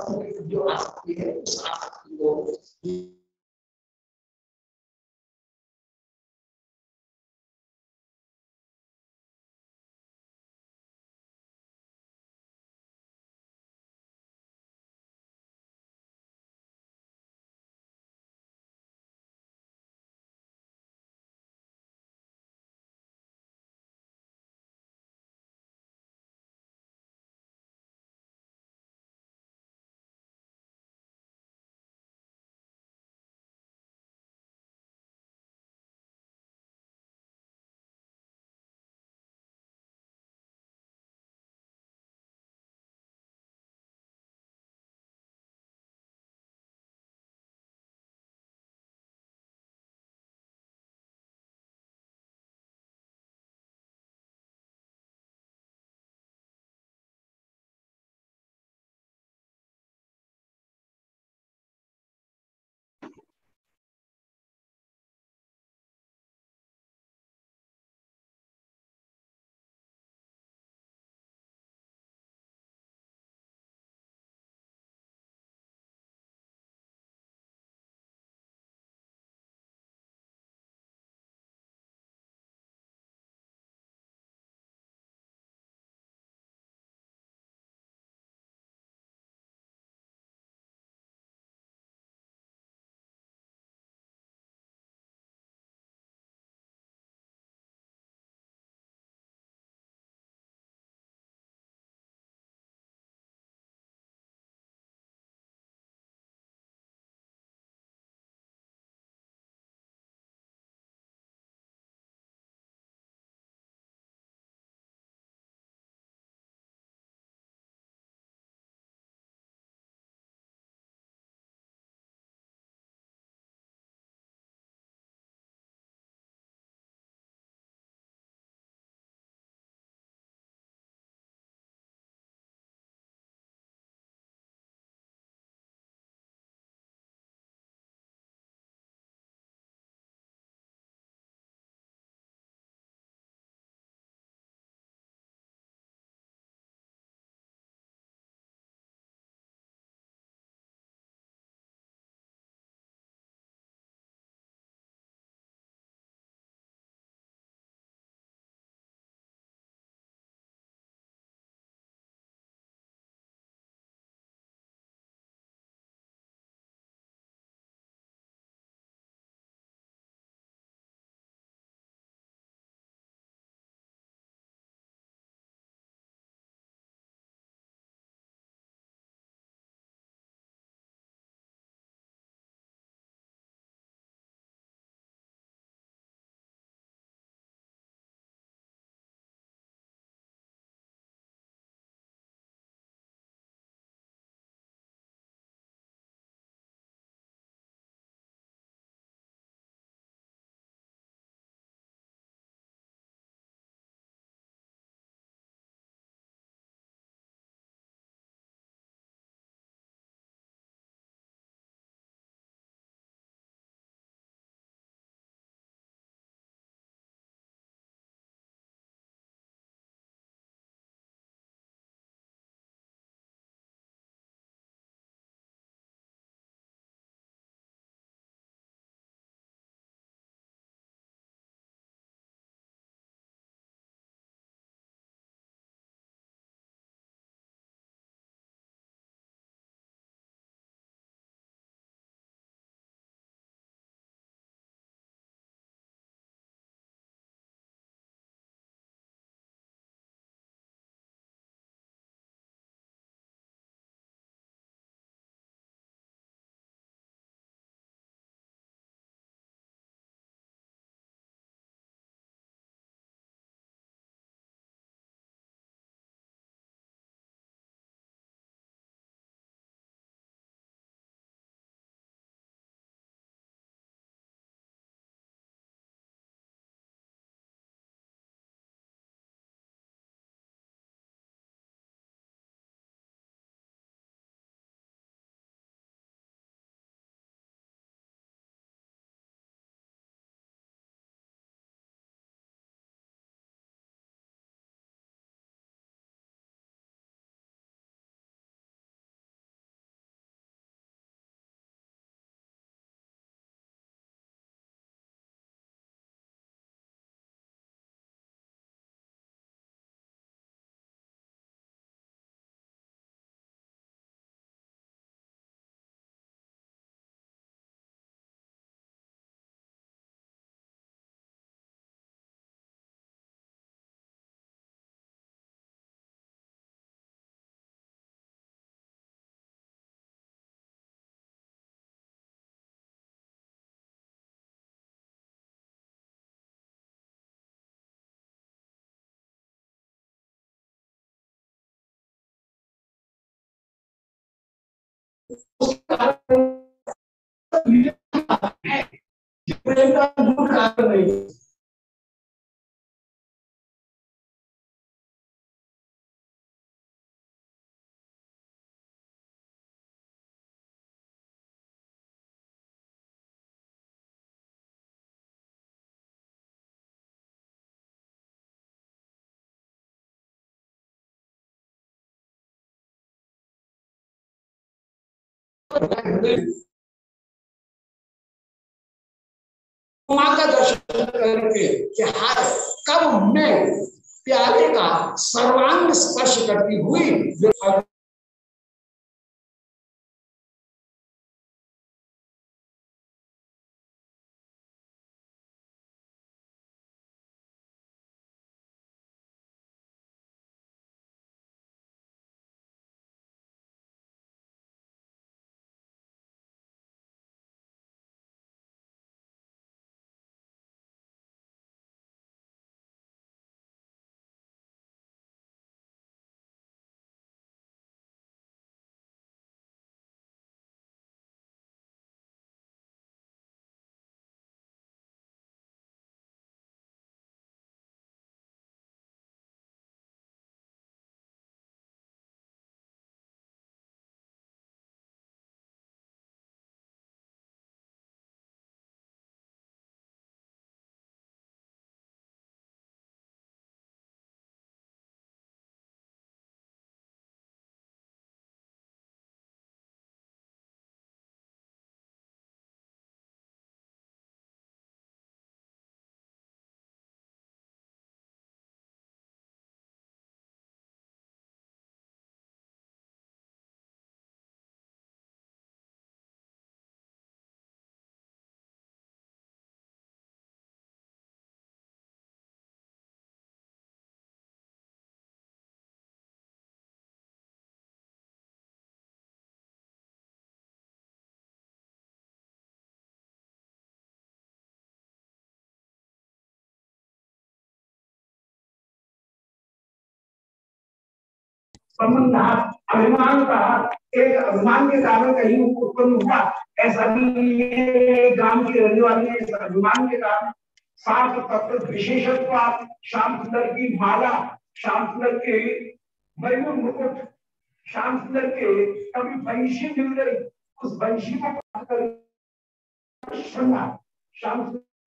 understand you ask, we have to. आसक्ति को प्रेम का मूल का दर्शन करके कि हाय कब मैं प्यारे का सर्वांग स्पर्श करती हुई संबंध अभिमान का एक अभिमान के कारण कहीं उत्पन्न हुआ, ऐसा भी गाँव की रहने वाली है इस अभिमान के कारण सात तत्व, विशेषत्व श्याम सुंदर की माला श्याम सुंदर के मयूर मुकुट श्याम सुंदर के कभी वंशी मिल गई, उस वंशी को प्राप्त श्रृंगार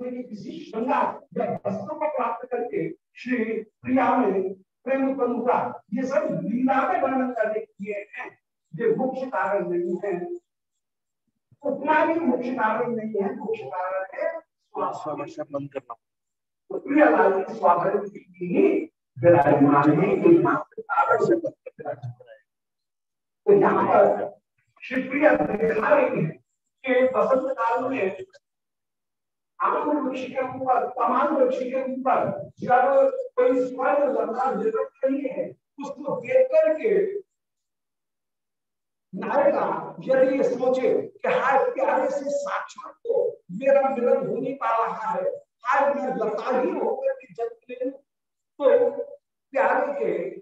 की किसी श्रृंगार या वस्त्र को प्राप्त करके श्री प्रिया में प्रेम उत्पन्न हुआ ये सब लीला में वर्णन करने किए हैं ये मुख्य कारण नहीं है। उतना भी मुख्य कारण नहीं है मुख्य कारण है बंद करना। तो प्रियलाल की स्वागत की ही विराजमान है एकमात्र कारण से तो यहाँ पर श्री प्रिया दिखा रही है कि बसंत काल में आम वृक्ष के ऊपर तमाम वृक्ष के ऊपर जब स्वर्ण लता निरक्त नहीं है। उसको देख करके नायका यदि ये सोचे कि हाय प्यारे से साक्षात तो मेरा मिलन हो नहीं पा रहा है, हाय मैं लता ही होकर के जन्म ले तो प्यारे के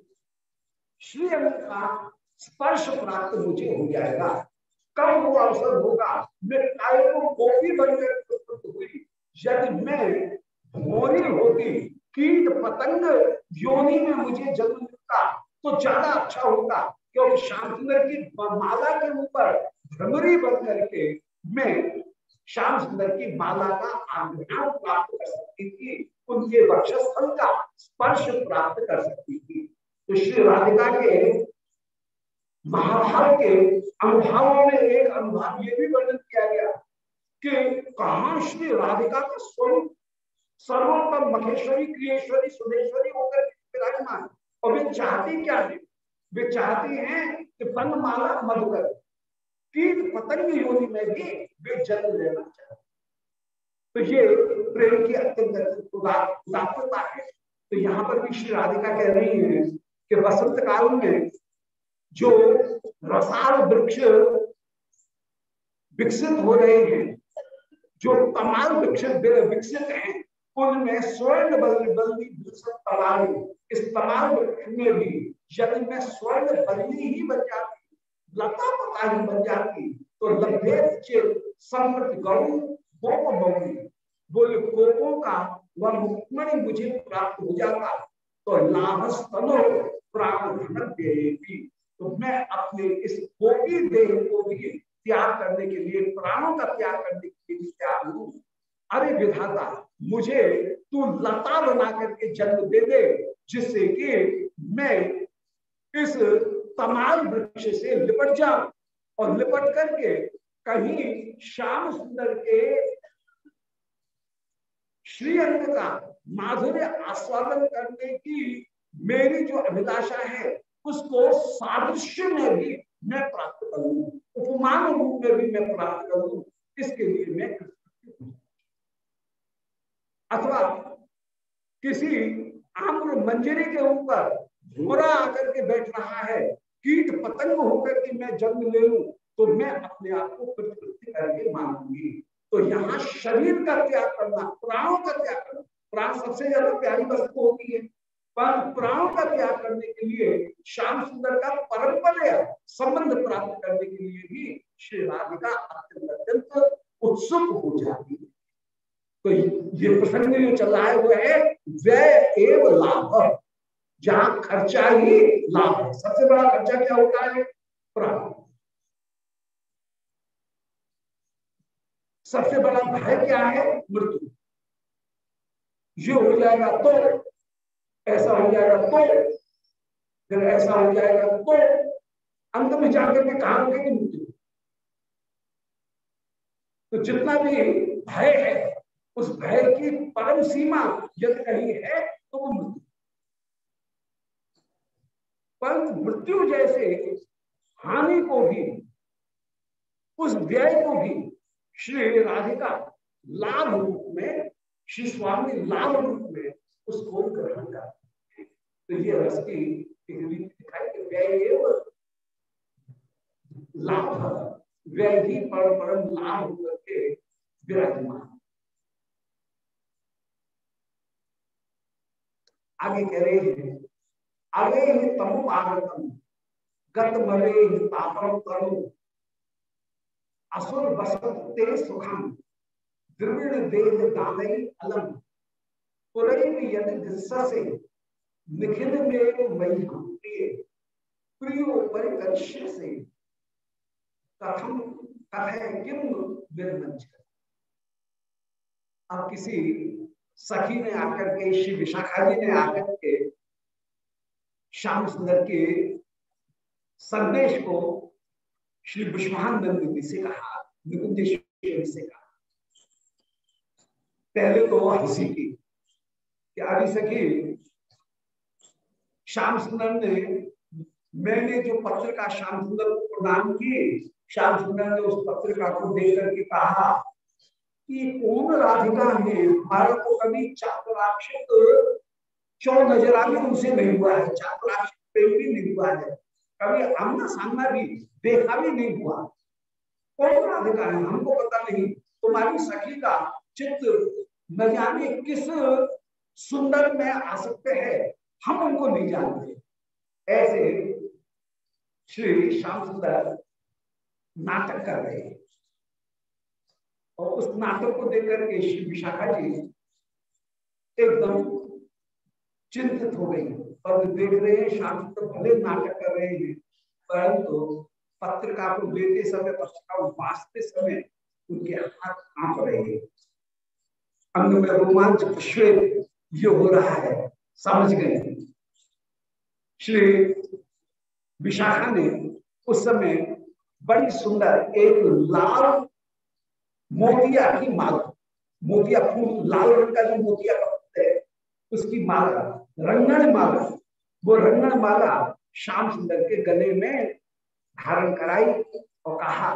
श्री का स्पर्श प्राप्त मुझे हो जाएगा। कब वो अवसर होगा? मैं काय को गोपी बनकर हुई। यदि मैं मोरी होती कीट पतंग योनि में मुझे जन्म मिलता तो ज़्यादा अच्छा होगा क्योंकि श्याम की माला के ऊपर भ्रमरी बन करके मैं श्याम सुंदर की माला का आग्रह प्राप्त कर सकती थी, उनके वक्षस्थल का स्पर्श प्राप्त कर सकती थी। तो श्री राधिका के महाभारत के अनुभावों में एक अनुभाव ये भी वर्णन किया गया कि कहा श्री राधिका का स्वरूप सर्वोत्तम महेश्वरी, क्रियेश्वरी सुधेश्वरी होकर विराजमान। और वे चाहती क्या है? वे चाहती हैं कि बनमाला मधुकर कीट पतंग योनि में भी वे जन्म लेना चाहते तो ये प्रेम की अत्यंत उदात्तता है। तो यहाँ पर भी श्री राधिका कह रही है कि वसंत काल में जो रसाल वृक्ष विकसित हो रहे हैं, जो तमाम वृक्ष विकसित हैं उनमें स्वर्ण बल्ली तलाली इस तमाम में भी यदि मैं स्वर्ण बल्ली ही बन जाती, लता पता ही बन जाती तो लभ्य समृद्ध गौ बोले कोपों का वह मुक्तमणि मुझे प्राप्त हो जाता तो लाभ स्तनो प्राण तो मैं अपने इस कोपी देह को भी त्याग करने के लिए प्राणों का त्याग करने के लिए तैयार हूँ। अरे विधाता मुझे तू लता बना करके जन्म दे दे, जिससे कि मैं इस तमाम वृक्ष से लिपट जाऊँ और लिपट करके कहीं श्याम सुंदर के श्री अंग का माधुर्य आस्वादन करने की मेरी जो अभिलाषा है, उसको सादृश्य में भी मैं प्राप्त करूँ, उपमान रूप में भी मैं प्राप्त करूँ, इसके लिए मैं अथवा किसी आम्र मंजरे के ऊपर घोड़ा आकर के बैठ रहा है, कीट पतंग होकर के मैं जन्म ले लू तो मैं अपने आप को प्रतिपत्ति करके मानूँगी तो यहाँ शरीर का त्याग करना, प्राणों का त्याग करना, प्राण सबसे ज़्यादा प्यारी वस्तु होती है। पर प्राणों का त्याग करने के लिए, श्याम सुंदर का परंपरा संबंध प्राप्त करने के लिए भी श्री राधिका अत्यंत अत्यंत उत्सुक हो जाती तो ये प्रसंग जो चल रहा है वो है, व्यय एवं लाभ। जहाँ खर्चा ही लाभ है। सबसे बड़ा खर्चा क्या होता है? प्राण सबसे बड़ा भय क्या है? मृत्यु। ये हो जाएगा तो ऐसा हो जाएगा तो फिर ऐसा हो जाएगा तो। अंत में जाकर के कहा मृत्यु? तो जितना भी भय है उस भय की परम सीमा यदि कहीं है तो वो मृत्यु। परंतु मृत्यु जैसे हानि को भी, उस व्यय को भी श्री राधिका लाभ रूप में, श्री स्वामी लाभ रूप में उसको ग्रहण करते तो ये रस की दिखाई व्यय लाभ, व्यय ही परम परम लाभ होकर के विराजमान। आगे कह रहे हैं आगे ही तमु आगतम गत मरे तापरम तनु असुर बसते सुखम द्रविण देह दानई अलम। पुरैन यदि से निखिल में मई प्रिय। प्रियो परिकर्ष्य से। कथम कहे किम निर्मंच अब किसी सखी ने आकर के, श्री विशाखा जी ने आकर के श्याम सुंदर के संदेश को श्री विश्वानंद से कहा निकुंजेश्वरी से कहा। पहले तो वह हँसी की अभी सखी, श्याम सुंदर ने, मैंने जो पत्रिका श्याम सुंदर को प्रदान की, श्याम सुंदर ने उस पत्रिका को देख करके कहा कि कौन राधिका है? भारत को कभी चातुराक्षित चौ नज़र आगे उनसे नहीं हुआ है। चातुराक्षित प्रेम भी नहीं हुआ है। कभी आमना सामना भी देखा भी नहीं हुआ। कौन राधिका है? हमको पता नहीं। तुम्हारी सखी का चित्र न जाने किस सुंदर में आ सकते हैं। हम उनको नहीं जानते। ऐसे श्री श्याम सुंदर नाटक कर रहे हैं। और उस नाटक को देखकर के श्री विशाखा जी एकदम चिंतित हो गई और देख रहे हैं, शांत तो भले नाटक कर रहे हैं, परंतु पत्रिका को लेते समय, पत्रिका बांचते समय उनके हाथ काँप रहे हैं। अंग में रोमांच श्वेत ये हो रहा है, समझ गए। श्री विशाखा ने उस समय बड़ी सुंदर एक लाल मोतिया की माला, मोतिया फूल, लाल रंग का जो मोतिया का फूल है, उसकी माला, रंगण माला, वो रंगण माला श्याम सुंदर के गले में धारण कराई और कहा,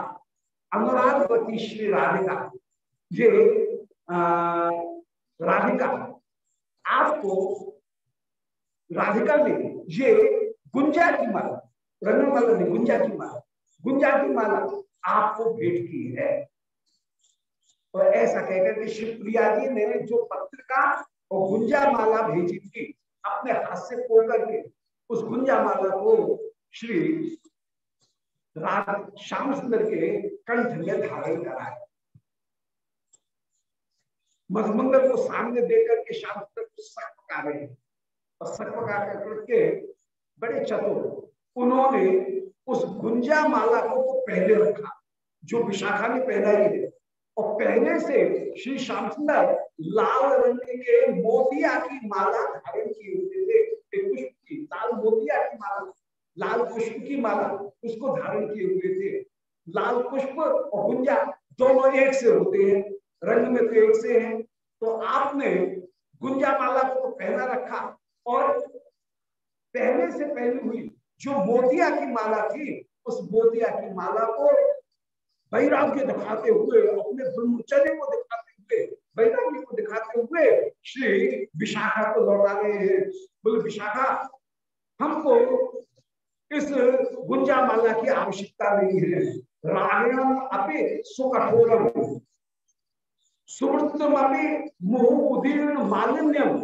अनुरागवती श्री राधिका, ये राधिका, आपको राधिका ने, ये गुंजा की माला, रंगण माला ने गुंजा की माला, गुंजा की माला आपको भेंट की है। तो ऐसा कहकर के शिवप्रिया जी ने जो पत्रिका और गुंजा माला भेजी थी, अपने हाथ से खो करके उस गुंजा माला को श्री श्याम सुंदर के कंठ में धारण करा है मधुमंगल को सामने देकर के श्याम सुंदर को सक पका रहे हैं। और सक पका करके बड़े चतुर, उन्होंने उस गुंजा माला को तो पहले रखा, जो विशाखा ने पहनाई है। और पहले से श्री श्याम सुंदर लाल रंग के मोतिया की माला धारण किए हुए थे पुष्प की, लाल मोतिया की माला, लाल पुष्प की माला उसको धारण किए हुए थे। लाल पुष्प और गुंजा दोनों एक से होते हैं, रंग में तो एक से हैं। तो आपने गुंजा माला को पहना रखा और पहले से पहली हुई जो मोतिया की माला थी, उस मोतिया की माला को वैराग्य दिखाते हुए, अपने ब्रह्मचर्य को दिखाते हुए वैराग्य को दिखाते हुए श्री विशाखा को लौटा रहे हैं। बोले, विशाखा, हमको इस गुंजा माला की आवश्यकता नहीं है। रागणम अपे सुकठोरम, सुवृत्तम अपे मोह उदीर्ण मालिन्यम,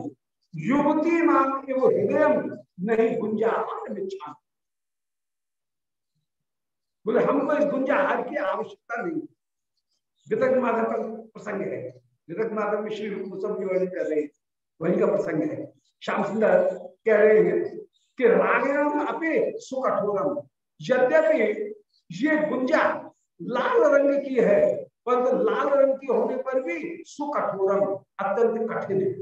युवती नाम एवं हृदय नहीं गुंजा मिच्छा बोले, हमको इस गुंजाहार की आवश्यकता नहीं विदग्ध माधव का प्रसंग है। विदग्ध माधव में श्री रूप की वर्णन कर रहे हैं। वही का प्रसंग है। श्याम सुंदर कह रहे हैं कि रागणम अपे सुकठोरम। यद्यपि ये गुंजा लाल रंग की है, परंतु लाल रंग की होने पर भी सुकठोरम, अत्यंत कठिन है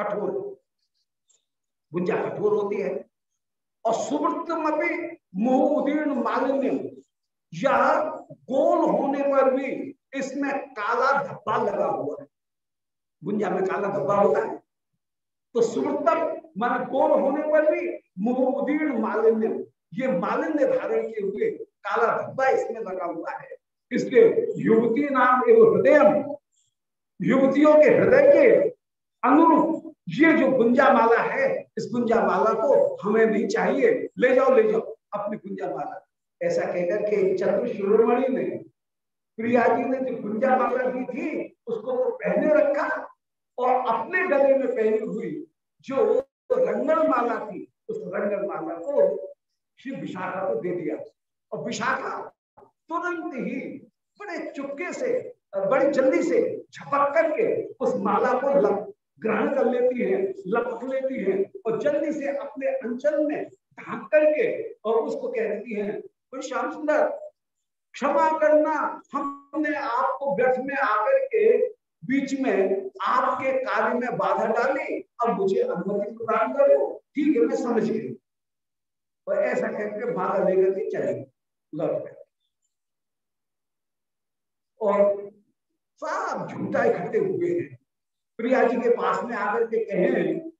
कठोर। गुंजा कठोर होती है। और सुवृत्तम अपे मोह उदीर्ण मालिन्य या गोल होने पर भी इसमें काला धब्बा लगा हुआ है? गुंजा में काला धब्बा होता है। तो सुवृत्तम मन गोल होने पर भी मुदीर्ण मालिन्य, ये मालिन्य धारण किए हुए काला धब्बा इसमें लगा हुआ है। इसके युवती नाम एवं हृदय युवतियों के हृदय के अनुरूप ये जो गुंजा माला है, इस गुंजा माला को हमें नहीं चाहिए। ले जाओ ले जाओ, अपनी गुंजा माला ऐसा कहकर के चतुर शिरोमणि ने प्रिया जी ने जो गुंजा माला दी थी, उसको तो पहने रखा और अपने गले में पहनी हुई जो रंगल माला थी, उस रंगल माला को श्री विशाखा को दे दिया। और विशाखा तुरंत ही बड़े चुपके से बड़ी जल्दी से झपक करके उस माला को ग्रहण कर लेती है, लपक लेती है और जल्दी से अपने अंचल में ढाक करके और उसको कह देती है कोई श्याम सुंदर क्षमा करना हमने आपको व्यर्थ में आकर के बीच में आपके कार्य में बाधा डाली। अब मुझे अनुमति प्रदान करो। ठीक है, मैं समझ गई और ऐसा कहकर माला लेकर के चले। लौट गए। और सब झूठा इकट्ठे हुए हैं। प्रिया जी के पास में आकर के कहे,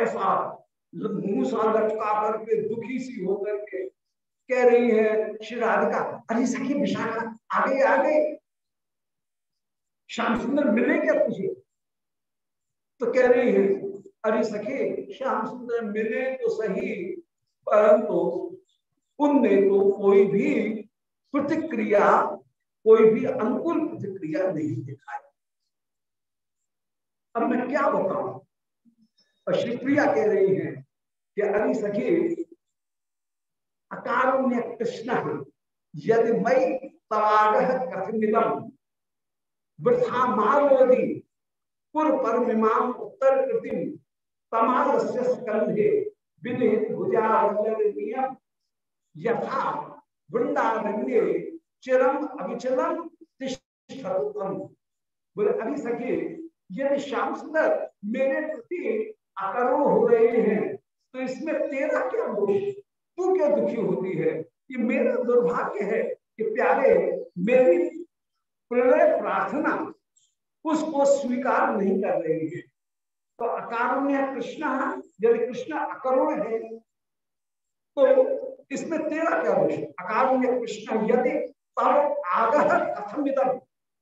ऐसा मुँह सा लटका करके, दुखी सी होकर के कह रही है श्री राधिका, अरे सखी विशाखा आगे आगे। श्याम सुंदर मिले क्या तुझे? तो कह रही है, अरे सखी, श्याम सुंदर मिले तो सही, परंतु उनने तो कोई भी प्रतिक्रिया, कोई भी अनुकूल प्रतिक्रिया नहीं दिखाई। अब मैं क्या बताऊँ? और श्रीप्रिया कह रही है कि अरे सखी अकारुण्य कृष्ण यदि मई तवाग कथमिदम वृथा मारोदी पूर्व पर उत्तर कृति तमाल स्कंधे विनिहित यथा वृंदारण्य चिरम अभिचलम बोले, अभी यदि श्याम सुंदर मेरे प्रति हो रहे हैं तो इसमें तेरा क्या दोष? तू क्या दुखी होती है? ये मेरा दुर्भाग्य है कि प्यारे, मेरी प्रणय प्रार्थना उसको स्वीकार नहीं कर रही है। तो अकारुण्य कृष्ण, यदि कृष्ण अकरुण है तो इसमें तेरा क्या दोष अकारुण्य कृष्ण, यदि तब आगह कथम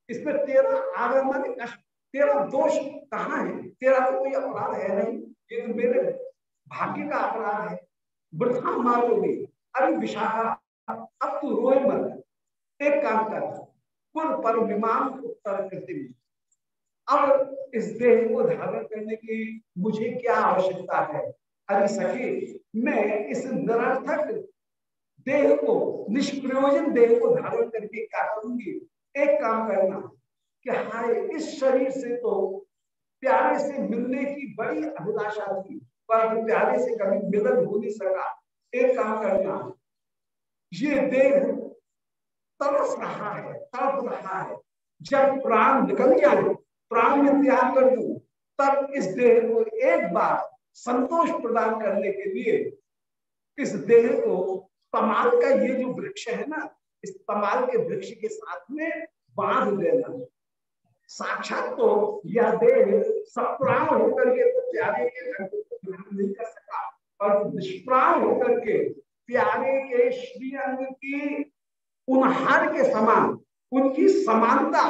इसमें तेरा आगह माने कष्ट, तेरा दोष कहाँ है? तेरा तो कोई अपराध है नहीं, ये तो मेरे भाग्य का अपराध है। वृथा मारोगे। अरे विशाखा, अब तू रोए मत। एक काम कर, कुल पर विमान उत्तर कृति अब इस देह को धारण करने की मुझे क्या आवश्यकता है? अरे सखी, मैं इस निरर्थक देह को, निष्प्रयोजन देह को धारण करके क्या करूँगी? एक काम करना, कि हाय, इस शरीर से तो प्यारे से मिलने की बड़ी अभिलाषा थी। पर प्यारे से कभी मिलन हो नहीं सका। एक काम करना, ये देह तरस रहा है तड़प रहा है। जब प्राण निकल जाए, प्राण में त्याग कर दू, तब इस देह को एक बार संतोष प्रदान करने के लिए इस देह को तमाल का ये जो वृक्ष है ना, इस तमाल के वृक्ष के साथ में बाँध देना। साक्षात तो यह देह सप्राण होकर के तो प्यारे के ग्रहण नहीं कर सका पर निष्प्राण होकर के प्यारे के श्री अंग की उनहार के समान, उनकी समानता,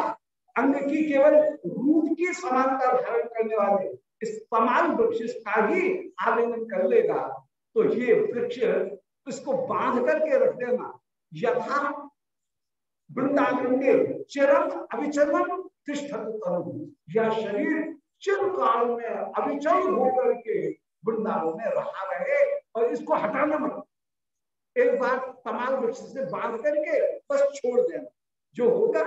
अंग की केवल रूप की समानता धारण करने वाले इस तमाम वृक्ष का ही आवेदन कर लेगा। तो ये वृक्ष इसको बाँध करके रख देना। यथा वृंदावन के चिरम अभिचरण यह शरीर चिर काल में अभिचल होकर के वृंदावन में रहा रहे और इसको हटाना मत। एक बार तमाम वृक्ष से बाँध करके बस छोड़ देना। जो होगा,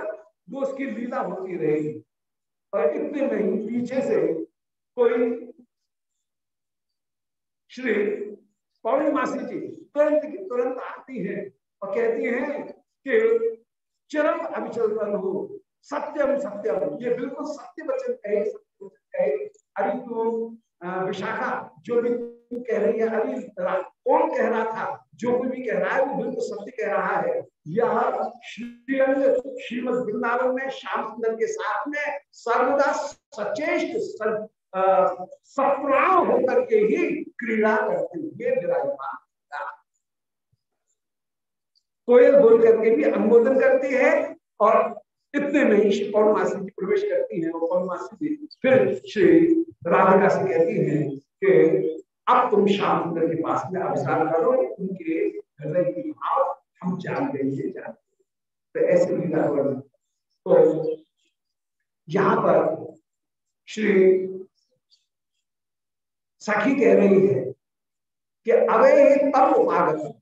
वो उसकी लीला होती रहेगी। और इतने में ही पीछे से कोई श्री पौर्णिमासी जी तुरंत की तुरंत आती है और कहती है कि चरम अभिचल हो, सत्यम सत्यम। ये बिल्कुल सत्य वचन कहे, सत्य वचन कहे अभी तो विशाखा, जो भी तू कह रही है अभी कौन कह रहा था? जो कोई भी कह रहा है, वो बिल्कुल सत्य कह रहा है। यह श्रीअंग श्रीमद वृंदावन में, श्याम सुंदर के साथ में, सर्वदा सचेष्ट सप्राण होकर के ही क्रीड़ा करते हुए विराजमान कोयल बोल करके भी अनुमोदन करती है और इतने में ही पौर्णमासी जी प्रवेश करती है, और पौर्णमासी फिर श्री राधिका से कहती है कि अब तुम सुंदर के पास में अवसार करो, उनके हृदय की भाव हम जान गए जान तो ऐसे लीला वर्णन। तो यहाँ पर श्री सखी कह रही है कि अवय तब उपागत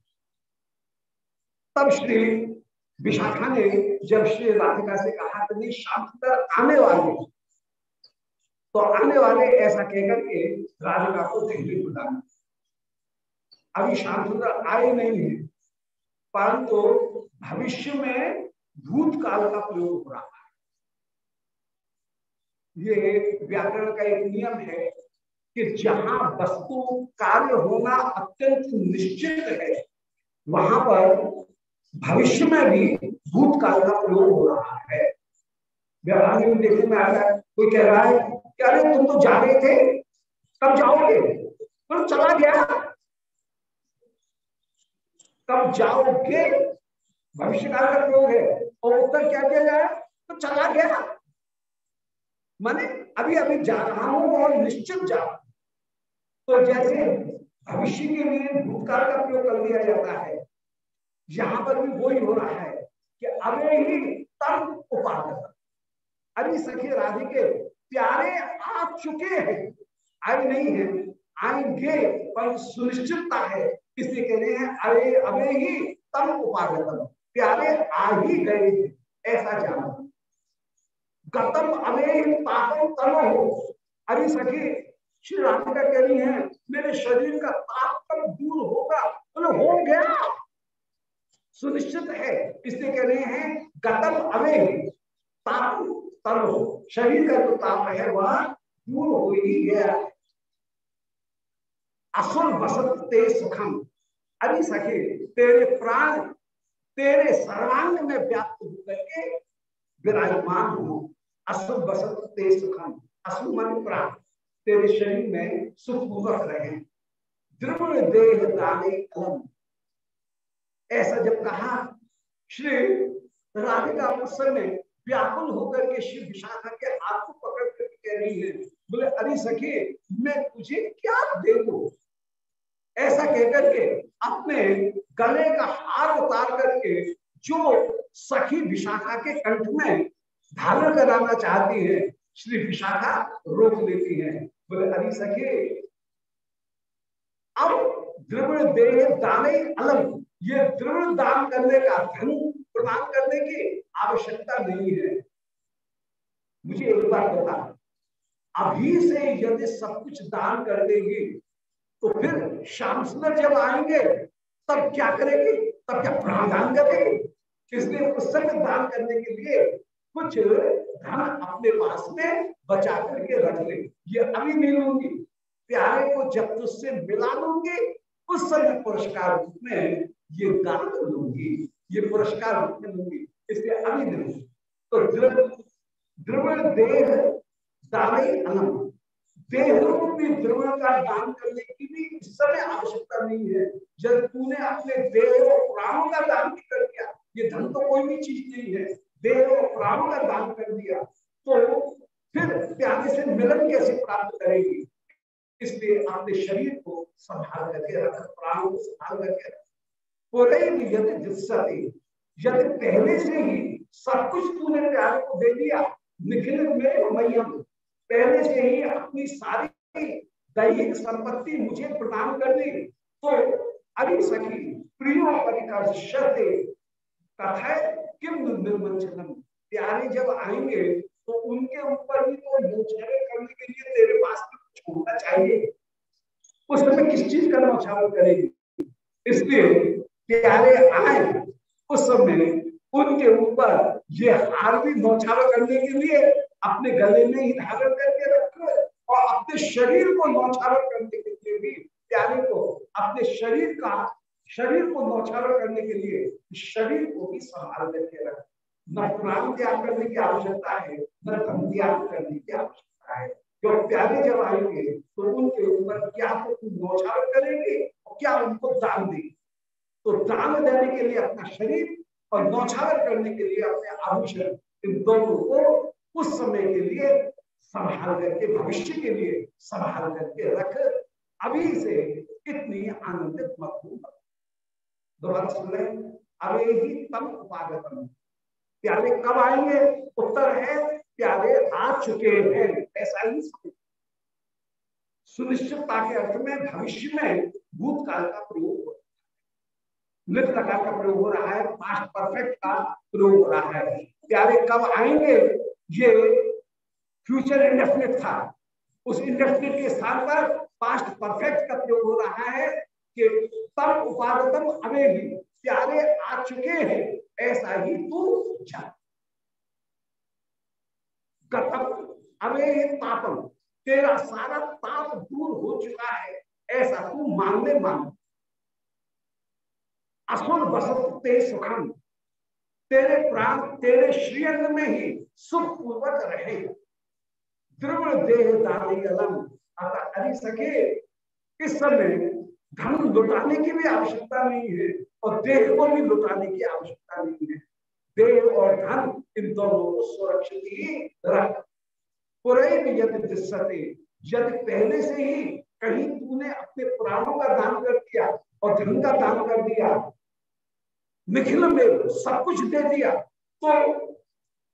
तब श्री विशाखा ने जब श्री राधिका से कहा कि शाम आने वाले तो आने वाले ऐसा कहकर के राधिका को देखने प्रदान अभी सुंदर आए नहीं है, परंतु तो भविष्य में भूतकाल का प्रयोग हो रहा है। ये व्याकरण का एक नियम है कि जहाँ वस्तु कार्य होना अत्यंत निश्चित है, वहाँ पर भविष्य में भी भूतकाल का प्रयोग हो रहा है। व्यवहार में देखने में आता है कोई कह रहा है कि अरे तुम तो जा रहे थे, कब जाओगे? तुम चला गया। कब जाओगे? भविष्य काल का प्रयोग है। और उत्तर क्या किया जाए तो चला गया। माने अभी अभी जा रहा हूँ और निश्चित जा तो जैसे भविष्य के लिए भूतकाल का प्रयोग कर दिया जाता है, यहाँ पर भी वही हो रहा है कि अभी ही तब उपागत अभी सखी राधिके प्यारे आ चुके हैं। आए नहीं है, आएँगे, पर सुनिश्चितता है। इसलिए कह रहे हैं, अरे अबे ही तम उपागतम। प्यारे आ ही गए ऐसा जानो। गतम अबे तापम तम हो अरे सखी, श्री राधिका कह रही है, मेरे शरीर का ताप कब दूर होगा? बोले, हो गया। सुनिश्चित है। इसलिए कह रहे हैं, गतम अवे ताप तब शरीर का जो ताप है, वह दूर हो ही गया। असुर बसत ते सुखम। अरे सखे, तेरे प्राण, तेरे सर्वांग में व्याप्त होकर के विराजमान हो। असुर बसत ते सुखम। असुर मन प्राण, तेरे शरीर में सुख सुखपूर्वक रहे। द्रवण देह दाने ऐसा जब कहा श्री राधिका उस समय व्याकुल होकर के शिव विशाखा के हाथ को पकड़ कर कह रही है, बोले, अरे सखी, मैं तुझे क्या दे दू? ऐसा कहकर के अपने गले का हार उतार करके जो सखी विशाखा के कंठ में धारण कराना चाहती है, श्री विशाखा रोक लेती है। बोले, अरे सखी, अब द्रविड़ देह दाने अलग ये द्रविड़ दान करने का धन प्रदान करने की आवश्यकता नहीं है। मुझे एक बार बता अभी से यदि सब कुछ दान कर देगी तो फिर श्याम सुंदर जब आएँगे, तब क्या करेगी? तब क्या प्रावधान करेगी? इसलिए समय दान करने के लिए कुछ धन अपने पास में बचा करके रख ले? ये अभी नहीं लूँगी। प्यारे को जब तुझसे मिला लूँगी, उस समय पुरस्कार रूप में ये दान लूँगी। ये पुरस्कार रूप में लूँगी इसलिए अभी नहीं तो द्रवण देह दाने अनंत। देह रूपी द्रव्य का दान करने की भी इस समय आवश्यकता नहीं है। जब तूने अपने देह और प्राणों का दान कर दिया, ये धन तो कोई भी चीज़ नहीं है। देह और प्राणों का दान कर दिया तो फिर प्यारे से मिलन कैसे प्राप्त करेगी? इसलिए आपने शरीर को संभाल करके रख, प्राणों को संभाल करके रख। यदि जिससे यदि पहले से ही सब कुछ तूने प्यारे को दे दिया, निखिल में मैयम पहले से ही अपनी सारी दैहिक संपत्ति मुझे प्रदान कर दी। तो अभी सखी, प्रियो परिकर्ष प्यारे जब आएँगे तो उनके ऊपर भी तो नौछावर करने के लिए तेरे पास कुछ होना चाहिए। उस समय किस चीज़ का नौछावर करेगी? इसलिए प्यारे आए। उस समय उनके ऊपर ये हार भी नौछावर करने के लिए अपने गले में ही धारण करके रखो और अपने शरीर को नौछावर करने के लिए भी प्यारे को अपने शरीर का शरीर को नौछावर करने के लिए शरीर को भी संभाल करके रख। न प्राण त्याग करने की आवश्यकता है, न धन त्याग करने की आवश्यकता है। जो प्यारे जब आएँगे तो उनके ऊपर क्या तो नौछावर करेंगे और क्या उनको दान देंगे? तो दान देने के लिए अपना शरीर और नौछावर करने के लिए अपने आभूषण इन दोनों को उस समय के लिए संभाल करके, भविष्य के लिए संभाल करके रख। अभी से इतनी आनंदित मत हो। अरे ही तम उपागतम प्यारे कब आएँगे? उत्तर है, प्यारे आ चुके हैं। ऐसा ही सुनिश्चितता के अर्थ में, भविष्य में भूतकाल का प्रयोग हो। लिप लगा का प्रयोग हो रहा है पास्ट परफेक्ट का प्रयोग हो रहा है। प्यारे, कब आएँगे? ये फ्यूचर इंडेफिनिट था। उस इंडेफिनिट के स्थान पर पास्ट परफेक्ट का प्रयोग हो रहा है कि तम उपादतम अवे भी प्यारे, आ चुके हैं, ऐसा ही तू जा। अवे तापम तेरा सारा ताप दूर हो चुका है, ऐसा तू मानने मान। असुर बसत सुखम। तेरे प्राण, तेरे श्रीअंग में ही सुख पूर्वक रहे। द्रवण देह दादी अलम। अरे सके, इस समय धन लुटाने की भी आवश्यकता नहीं है और देह को भी लुटाने की आवश्यकता नहीं है। देह और धन इन दोनों को सुरक्षित ही रख। यदि यदि पहले से ही कहीं तूने अपने प्राणों का दान कर दिया और धन का दान कर दिया, निखिल में सब कुछ दे दिया तो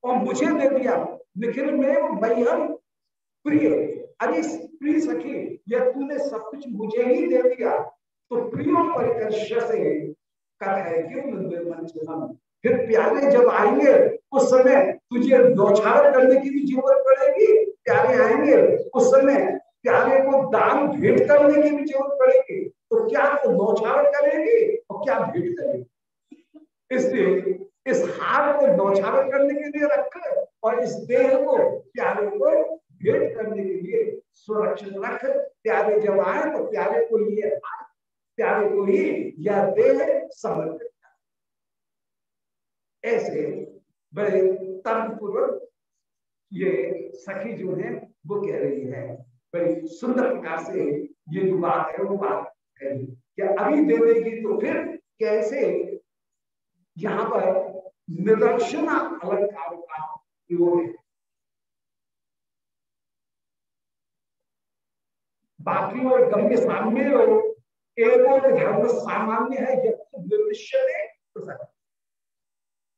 और मुझे दे दिया। निखिल में मैहम प्रिय, अरे प्रिय सखी यह तूने सब कुछ मुझे ही दे दिया। तो प्रियो परिकर्ष से फिर प्यारे जब आएँगे, उस समय तुझे दौछार करने की भी ज़रूरत पड़ेगी, प्यारे आएँगे, उस समय प्यारे को दान भेंट करने की भी ज़रूरत पड़ेगी। तो क्या तो नौछावर करेगी और क्या भेंट करेगी? इसलिए इस हार को नौछावर करने के लिए रख और इस देह को प्यारे को भेंट करने के लिए सुरक्षित रख, प्यारे जब आए तो प्यारे को ये प्यारे को ही यह देह समर्पित ऐसे बड़े तर्कपूर्वक ये सखी जो है, वो कह रही है, बड़ी सुंदर प्रकार से ये जो बात है, वो बात कि अभी दे देगी तो फिर कैसे यहाँ पर निदर्शन अलंकार का प्रयोग है। बाकी और गम्य साम्य एक धर्म सामान्य है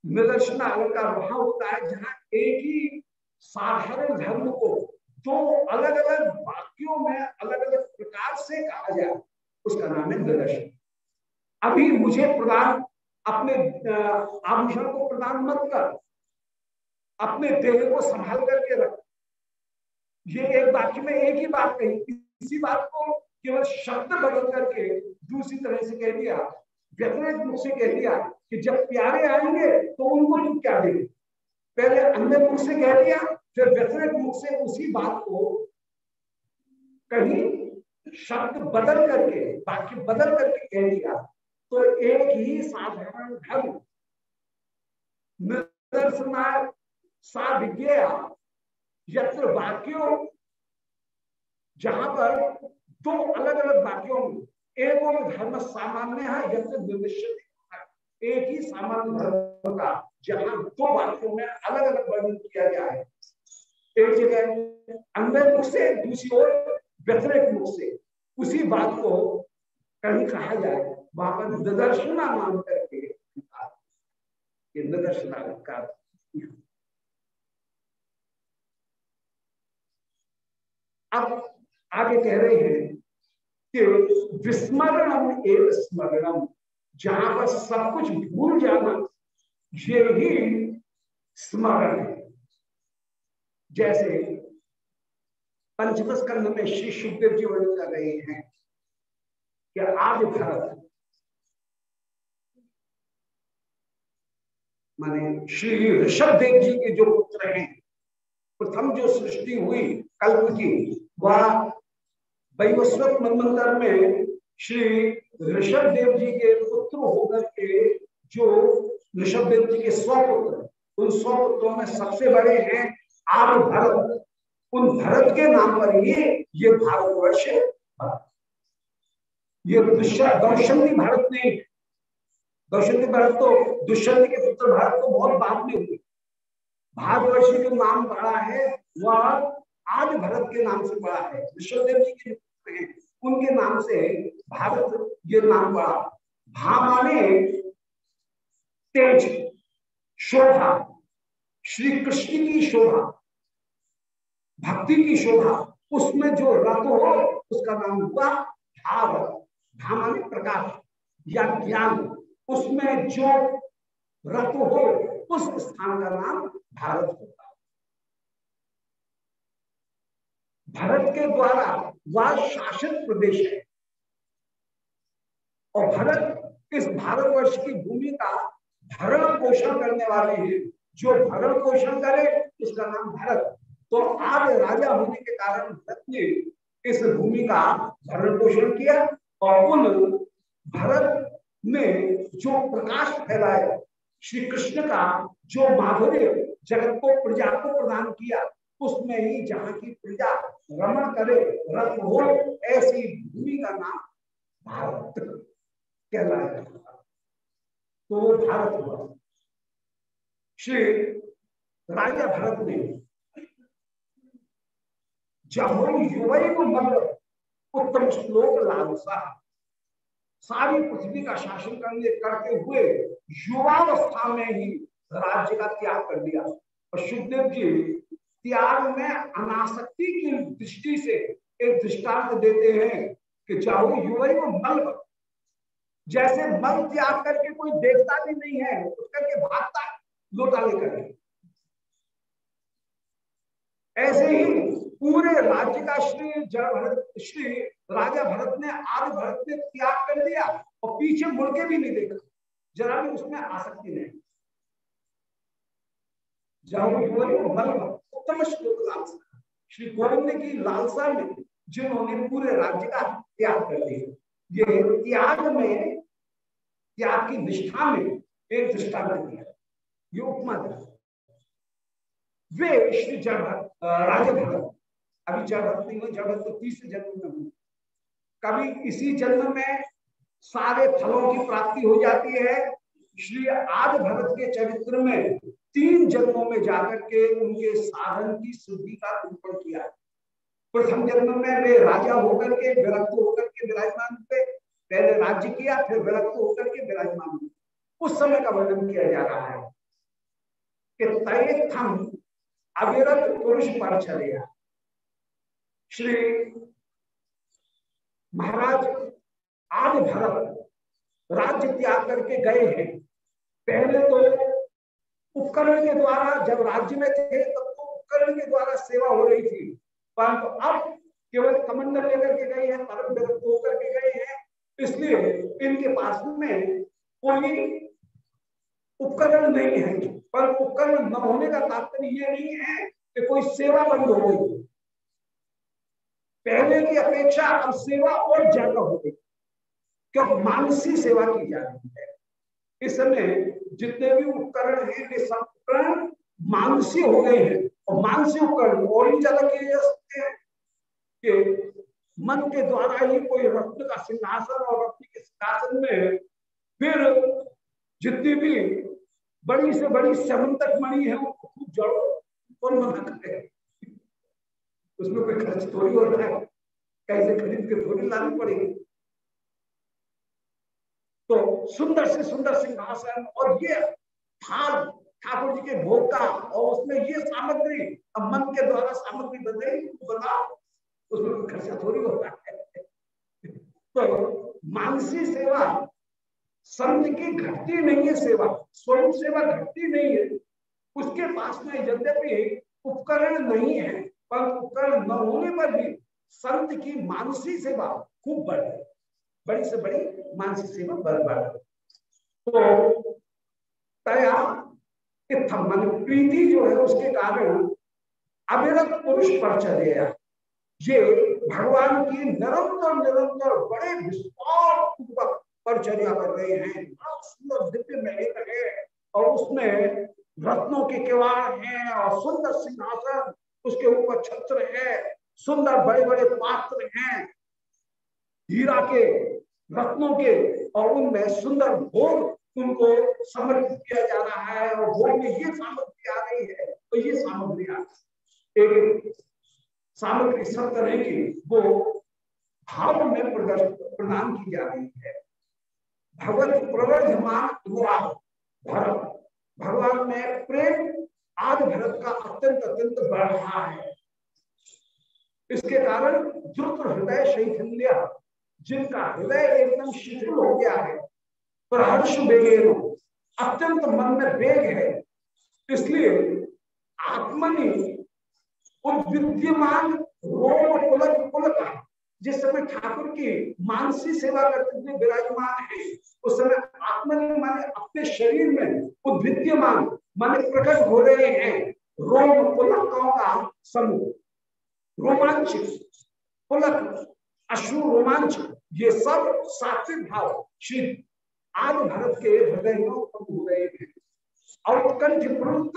निदर्शन अलंकार वहाँ होता है जहाँ एक ही साधारण धर्म को दो अलग अलग वाक्यों में अलग अलग प्रकार से कहा जाए। उसका नाम है निदर्शन अभी मुझे प्रदान अपने आभूषण को प्रदान मत कर, अपने देह को संभाल करके रख। ये एक वाक्य में एक ही बात कही, इसी बात को केवल शब्द बदल करके दूसरी तरह से कह दिया व्यतिरिक मुख से कह दिया कि जब प्यारे आएँगे तो उनको तू क्या दे पहले अन्य मुख से कह दिया, फिर व्यतिरिक मुख से उसी बात को कहीं शब्द बदल करके, वाक्य बदल करके कह दिया तो एक ही साधारण धर्म निदर्शना साधिज्ञा यत्र वाक्यों, जहाँ पर दो अलग अलग वाक्यों में, एक और धर्म सामान्य है, यत्र निर्दिष्ट एक ही सामान्य धर्म का, जहाँ दो वाक्यों में अलग अलग वर्णन किया गया है। एक जगह अंदर मुख से, दूसरी ओर व्यतिरिक मुख से। उसी बात को कहीं कहा जाए, वहाँ पर निदर्शना मान करके निदर्शना का अब आगे कह रहे हैं कि विस्मरणम एवं स्मरणम, जहाँ पर सब कुछ भूल जाना, ये ही स्मरण है। जैसे पंचम स्कंध में श्री सुखदेव जी वर्णन कर रहे हैं कि आदि भारत माने श्री ऋषभ देव जी के जो पुत्र हैं, प्रथम जो सृष्टि हुई कल्प की, वह वैवस्वत मनमंत्र में श्री ऋषभ देव जी के पुत्र होकर के जो ऋषभ देव जी के स्वपुत्र, उन सौ पुत्रों में सबसे बड़े हैं आर्य भरत। उन भरत के नाम पर ही ये भारतवर्ष ये दौशंदी भारत ने दौशंदी भारत तो दुष्यंत के पुत्र भारत को बहुत बाद में हुए। भारतवर्ष जो नाम पड़ा है, वह आज भरत के नाम से पड़ा है। विश्वदेव जी के उनके नाम से भारत ये नाम पड़ा। भामाने तेज शोभा, श्री कृष्ण की शोभा। भक्ति की शोभा, उसमें जो रथ हो, उसका नाम हुआ भाव। भामाने प्रकाश या ज्ञान। उसमें जो रथ हो, उस स्थान का नाम भारत होता भारत के द्वारा वह शासित प्रदेश है। और भारत इस भारतवर्ष की भूमि का भरण पोषण करने वाले हैं। जो भरण पोषण करे, उसका नाम भारत। तो आज राजा होने के कारण भरत ने इस भूमि का भरण पोषण किया और उन भरत में जो प्रकाश फैलाया श्री कृष्ण का जो माधुर्य जगत को, प्रजा को प्रदान किया, उसमें ही जहाँ की प्रजा रमण करे रत्न हो ऐसी भूमि का नाम भारत कहलाया। तो भारत हुआ। श्री राजा भरत ने जब युवई को उत्तम श्लोक लालसा, सारी पृथ्वी का शासन करने, करते हुए युवावस्था में ही राज्य का त्याग कर दिया। और सुखदेव जी, त्याग में अनासक्ति की दृष्टि से एक दृष्टांत देते हैं कि चाहो युवा को मल जैसे मल त्याग करके कोई देखता भी नहीं है उठ करके भागता, लोटा लेकर ऐसे ही पूरे राज्य का श्री जय भरत, श्री राजा भरत ने आदि भरत ने त्याग कर दिया और पीछे मुड़के भी नहीं देखा। जरा भी उसमें आसक्ति नहीं। उत्तम श्लोक लालसा। श्री गोविंद की लालसा में जिन्होंने पूरे राज्य का त्याग कर दिया। ये त्याग में, त्याग की निष्ठा में एक दृष्टांत दिया। ये उपमा दिया वे श्री जय राजा भरत अभी जय भरत नहीं हुए जय भरत तो तीसरे जन्म में हुए। कभी इसी जन्म में सारे फलों की प्राप्ति हो जाती है। श्री आद भगत के चरित्र में तीन जन्मों में जाकर के उनके साधन की सिद्धि का निरूपण किया। प्रथम जन्म में वे राजा होकर के, विरक्त होकर के विराजमान हुए। पहले राज्य किया, फिर विरक्त होकर के विराजमान हुए। उस समय का वर्णन किया जा रहा है कि तय थम अविरत पुरुष पर चले श्री महाराज आदि भरत राज्य त्याग करके गए हैं। पहले तो उपकरण के द्वारा जब राज्य में थे, तब तो उपकरण के द्वारा सेवा हो रही थी। परंतु अब केवल कमंडल लेकर के गए हैं, परम विरक्त होकर के गए हैं। इसलिए इनके पास में कोई उपकरण नहीं है, पर उपकरण न होने का तात्पर्य यह नहीं है कि कोई सेवा बंद हो गई। पहले की अपेक्षा अब सेवा और ज़्यादा हो गई, क्योंकि मानसी सेवा की जा रही है। इस समय जितने भी उपकरण हैं वे सब उपकरण मानसी हो गए हैं, और मानसी उपकरण और ही ज़्यादा किए जा सकते हैं कि मन के द्वारा ही कोई रत्न का सिंहासन और रत्न के सिंहासन में फिर जितनी भी बड़ी से बड़ी समंतक मणि है उसको खूब जड़ो कौन मना करे उसमें कोई खर्च थोड़ी हो रहा है। कैसे खरीद के थोड़ी लानी पड़ेगी? तो सुंदर से सुंदर सिंहासन और ये थाल, ठाकुर जी के भोग का और उसमें ये सामग्री, अब मन के द्वारा सामग्री बदले बना उसमें खर्चा थोड़ी होता है। तो मानसी सेवा संत की घटती नहीं है सेवा स्वरूप सेवा घटती नहीं है। उसके पास में यद्यपि उपकरण नहीं है, पर उपकरण न होने पर भी संत की मानसी सेवा खूब बढ़ है बड़ी से बड़ी मानसिक सेवा बढ़ बढ़ तो तया इत्थम मान प्रीति जो है उसके कारण अविरत पुरुष पर परिचर्या ये भगवान की निरंतर निरंतर बड़े विस्तार परिचर्या कर रहे हैं। बड़ा सुंदर दिव्य महल है और उसमें रत्नों के किवाड़ हैं और सुंदर सिंहासन, उसके ऊपर छत्र है, सुंदर बड़े बड़े पात्र हैं। हीरा के रत्नों के और उनमें सुंदर भोग उनको समर्पित किया जा रहा है और भोग में ये सामग्री आ रही है तो ये सामग्री आ एक सामग्री सब तरह की वो भाव में प्रदर्शन प्रदान की जा रही है। भगवत प्रवर्धमान हुआ भरत, भगवान में प्रेम आदि भरत का अत्यंत अत्यंत बढ़ रहा है। इसके कारण द्रुत हृदय शैथिल्य, जिनका हृदय एकदम शिथिल हो गया है, प्रहर्ष बेगेनो अत्यंत मन में वेग है। इसलिए आत्मनि उद्विद्यमान रोम पुलक पुलक जिस समय ठाकुर की मानसी सेवा करते हुए विराजमान है, उस समय आत्मनि माने अपने शरीर में उद्विद्यमान माने प्रकट हो रहे हैं रोम पुलकों का समूह। रोमांचित पुलक, अश्रु रोमांच, ये सब सात्विक भाव श्री आदि भारत के हृदय में उत्पन्न हो रहे हैं। और उत्कंठ प्रवृत्त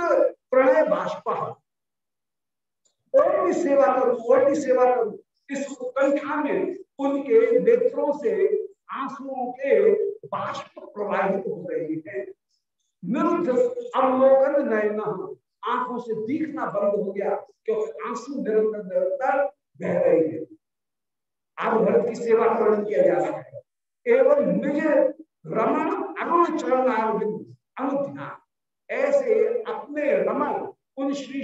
प्रणय बाष्प। और भी सेवा करूँ और भी सेवा करूँ। इस उत्कंठा में उनके नेत्रों से आंसुओं के बाष्प प्रवाहित हो रहे हैं। निरुद्ध अवलोकन नयन आँखों से दिखना बंद हो गया, क्योंकि आँसू निरंतर निरंतर बह रहे हैं। आदि भरत की सेवा करण किया जा रहा है। एवं निज रमण अरुण चरण अनुध्यान ऐसे अपने रमन उन श्री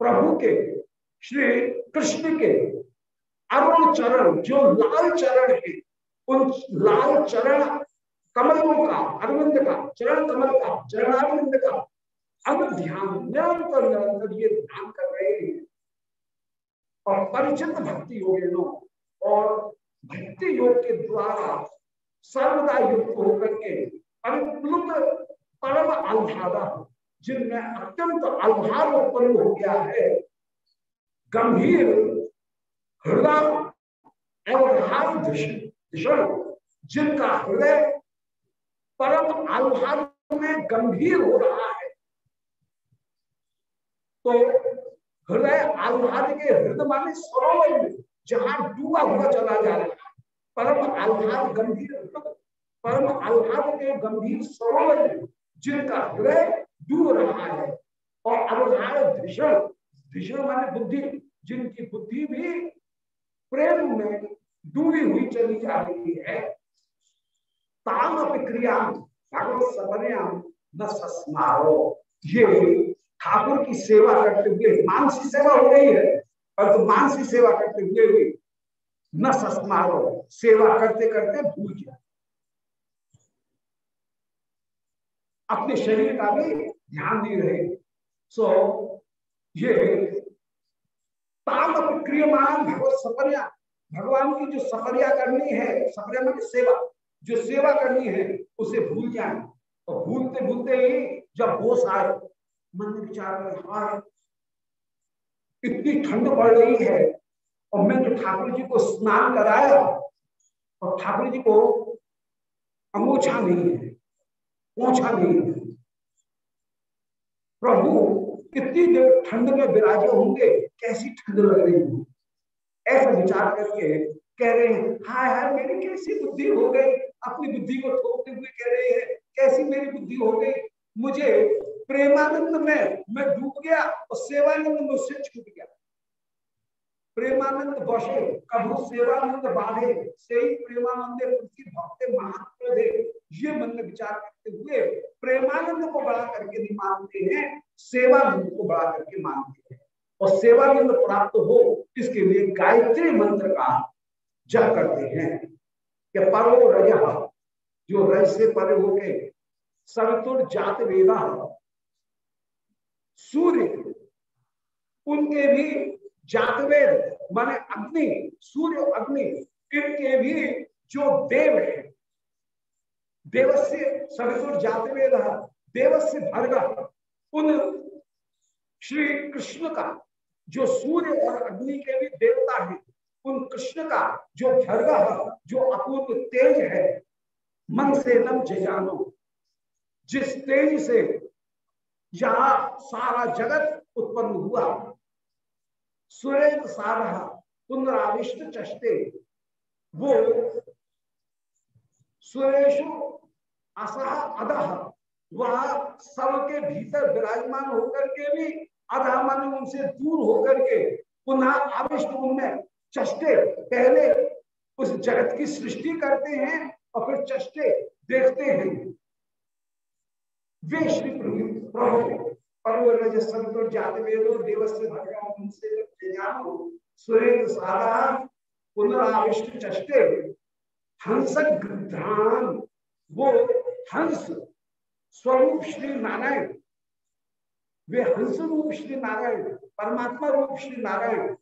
प्रभु के, श्री कृष्ण के अरुण चरण, जो लाल चरण है, उन लाल चरण कमलों का, अरविंद का, चरण कमल का, चरणारविंद का अनुध्यान निरंतर निरंतर ये ध्यान कर रहे हैं। और परिचित भक्ति हो गए और भक्ति योग के द्वारा सर्वदा युक्त होकर के परिप्लुत परम आह्लादा, जिनमें अत्यंत आह्लाद उत्पन्न हो गया है, गंभीर हृदय एवं दिशण जिनका हृदय परम आह्लाद में गंभीर हो रहा है। तो हृदय आह्लाद के हृदय माने सरोवर में, जहाँ डूबा हुआ चला जा रहा है, परम आह्लाद गंभीर परम आह्लाद के गंभीर सरोवर में, जिनका हृदय डूब रहा है। और अवधार धृषण धृषण माने बुद्धि, जिनकी बुद्धि भी प्रेम में डूबी हुई चली जा रही है। ताम क्रिया भगवत सबरयाम न सस्मारो ये ठाकुर की सेवा करते हुए मानसिक सेवा हो रही है, परंतु तो मानसिक सेवा करते हुए भी न सस्मारो सेवा करते करते भूल जाए अपने शरीर का भी ध्यान नहीं रहे। सो ये ताम क्रियमान भगवत सपरिया भगवान की जो सफरिया करनी है सपरिया में सेवा। जो सेवा करनी है, उसे भूल जाए। और भूलते भूलते ही जब होश आए, मन में विचार हाय इतनी ठंड पड़ रही है, और मैं तो ठाकुर जी को स्नान कराया, और ठाकुर जी को अंगोछा नहीं है ओछा नहीं है। प्रभु कितनी देर ठंड में विराजे होंगे? कैसी ठंड लग रही होगी ऐसा विचार करके कह रहे हैं, हाय हाय मेरी कैसी बुद्धि हो गई? अपनी बुद्धि को ठोकते हुए कह रहे हैं, कैसी मेरी बुद्धि हो गई? मुझे प्रेमानंद में, मैं डूब गया, और सेवानंद मुझसे छूट गया। प्रेमानंद बसे, कभू सेवानंद बाधे, से ही प्रेमानंद पृथ्वी भक्ते महाप्रदे ये मन में विचार करते हुए प्रेमानंद को बड़ा करके नहीं मानते हैं, सेवानंद को बड़ा करके मानते हैं। और सेवानंद प्राप्त हो, इसके लिए गायत्री मंत्र का जप करते हैं। कि परो रज, जो रज से परे होके सवितुर जात वेदा। सूर्य, उनके भी जातवेद माने अग्नि, सूर्य अग्नि, इनके भी जो देव है। देवस्य सवितुर जातवेद देवस्य भर्ग उन श्री कृष्ण का जो सूर्य और अग्नि के भी देवता है, उन कृष्ण का जो भर्ग जो अपूर्व तेज है, मन से नम जयानो जिस तेज से यहाँ सारा जगत उत्पन्न हुआ सुरेंद्र सारा पुनराविष्ट चष्टे। वो सुरेशु असह अदह वह सबके भीतर विराजमान होकर के भी अधः मन उनसे दूर होकर के पुनः आविष्ट उनमें चष्टे। पहले उस जगत की सृष्टि करते हैं और फिर चष्टे देखते हैं। वे श्री प्रभु। पुनराविष्ट गृध्रान वो हंस, स्वरूप श्री नारायण। वे हंस रूप श्री नारायण। परमात्मा रूप श्री नारायण।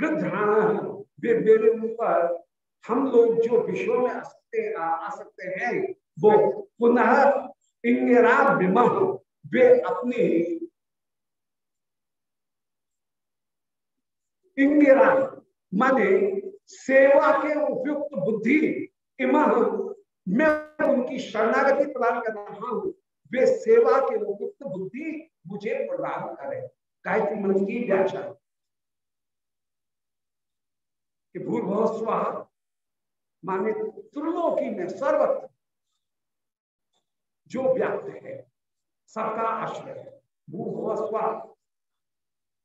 गृध्रान वे मेरे ऊपर हम लोग जो विश्व में आ सकते आ सकते हैं, वो पुनः इंगरा विमह वे अपनी इंगिरा माने सेवा के उपयुक्त बुद्धि इमह मैं उनकी शरणागति प्रदान कर रहा हूँ। वे सेवा के उपयुक्त बुद्धि मुझे प्रदान करें। गायत्री मंत्र की व्याख्या। कि माने त्रिलोकी में सर्वत्र जो व्याप्त है सबका आश्रय भूर्भव स्व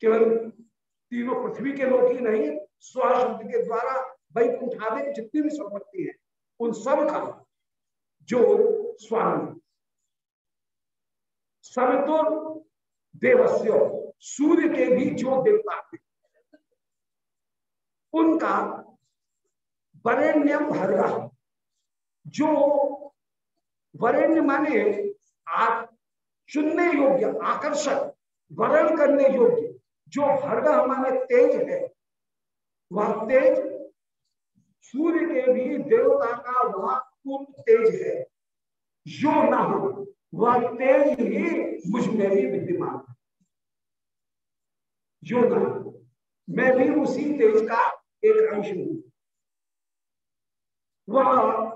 केवल तीनों पृथ्वी के लोग ही नहीं स्व के द्वारा वैकुंठ आदि जितनी भी संपत्ति है, उन सब का जो स्वामी। सब तो देवस्य, सूर्य के भी जो देवता थे, उनका वरेण्यम भर्गा जो वरेण्य माने चुनने योग्य, आकर्षक वरण करने योग्य, जो भर्ग हमारे तेज है, वह तेज, सूर्य के भी देवता का वह पूर्ण तेज है। जो न हो, वह तेज ही मुझमें भी विद्यमान है। जो न मैं भी उसी तेज का एक अंश हूँ। वह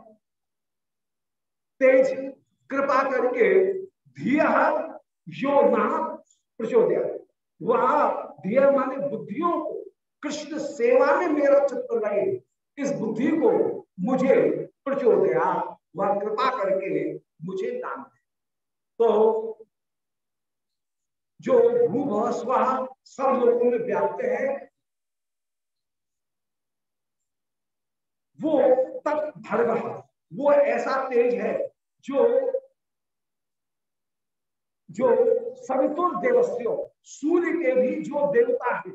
तेज, कृपा करके धिया यो न प्रचोदया। वह दिया माने बुद्धियों को, कृष्ण सेवा में मेरा चित्त लगे इस बुद्धि को मुझे प्रचोदया, वह कृपा करके मुझे दान दे। तो जो भूभ स्व सब लोगों में व्याप्त है, वो तब भर्ग वो ऐसा तेज है जो जो सवितुर देवस्यो, सूर्य के भी जो देवता है,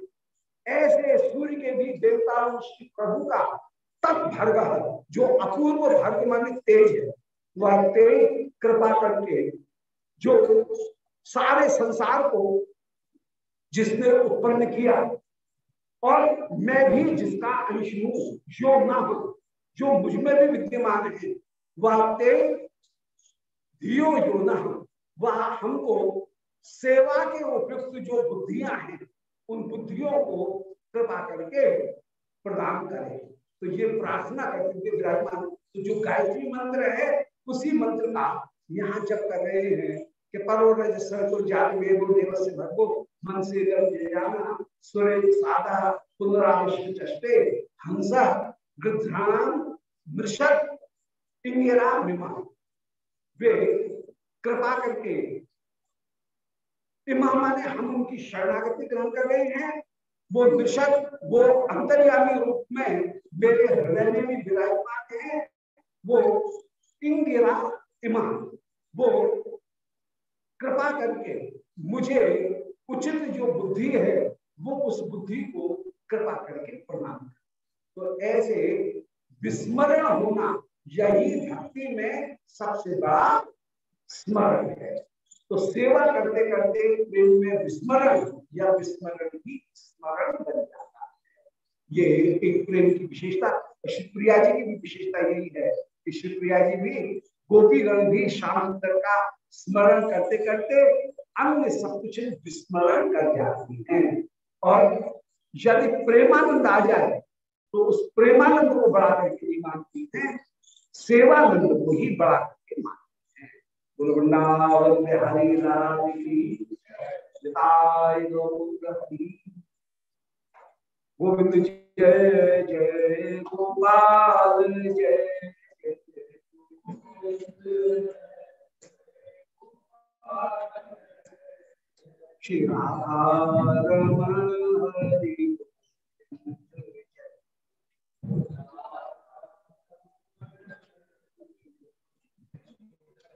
ऐसे सूर्य के भी देवता प्रभु का तब भर्ग जो अपूर्व भर्ग माने तेज है। वह तेज कृपा करके जो सारे संसार को जिसने उत्पन्न किया, और मैं भी जिसका अंश हूँ, जो ना हो, जो मुझमें भी विद्यमान है, वह तेज धियो यो न वह हमको सेवा के उपयुक्त जो बुद्धियाँ हैं, उन बुद्धियों को कृपा करके प्रदान करें। तो ये प्रार्थना करते हुए विराजमान तो जो गायत्री मंत्र है, उसी मंत्र का यहाँ जब कर रहे हैं कि परो जात में देव से भगो मन से पुनराविष्टे हंसा गृध्राम मृषक इंगिरा विमान। वे कृपा करके। इमाम ने हम उनकी शरणागति ग्रहण कर रहे हैं। वो दृशक वो अंतर्यामी रूप में मेरे हृदय में भी विराजमान है। वो इंगिरा इमाम वो कृपा करके मुझे उचित जो बुद्धि है, वो उस बुद्धि को कृपा करके प्रणाम तो ऐसे विस्मरण होना यही भक्ति में सबसे बड़ा स्मरण है। तो सेवा करते करते प्रेम में विस्मरण या विस्मरण की स्मरण बन जाता है। ये एक प्रेम की विशेषता शिवप्रिया जी की भी विशेषता यही है। कि शिवप्रिया जी भी गोपीगण भी श्याम का स्मरण करते करते अन्य सब कुछ विस्मरण कर जाती हैं। और यदि प्रेमानंद आ जाए तो उस प्रेमानंद को बढ़ा करके मानती है। सेवानंद को ही बढ़ा करके मानती वृंदावन की गोविंद जय जय गोपाल जय श्री रमण हरि।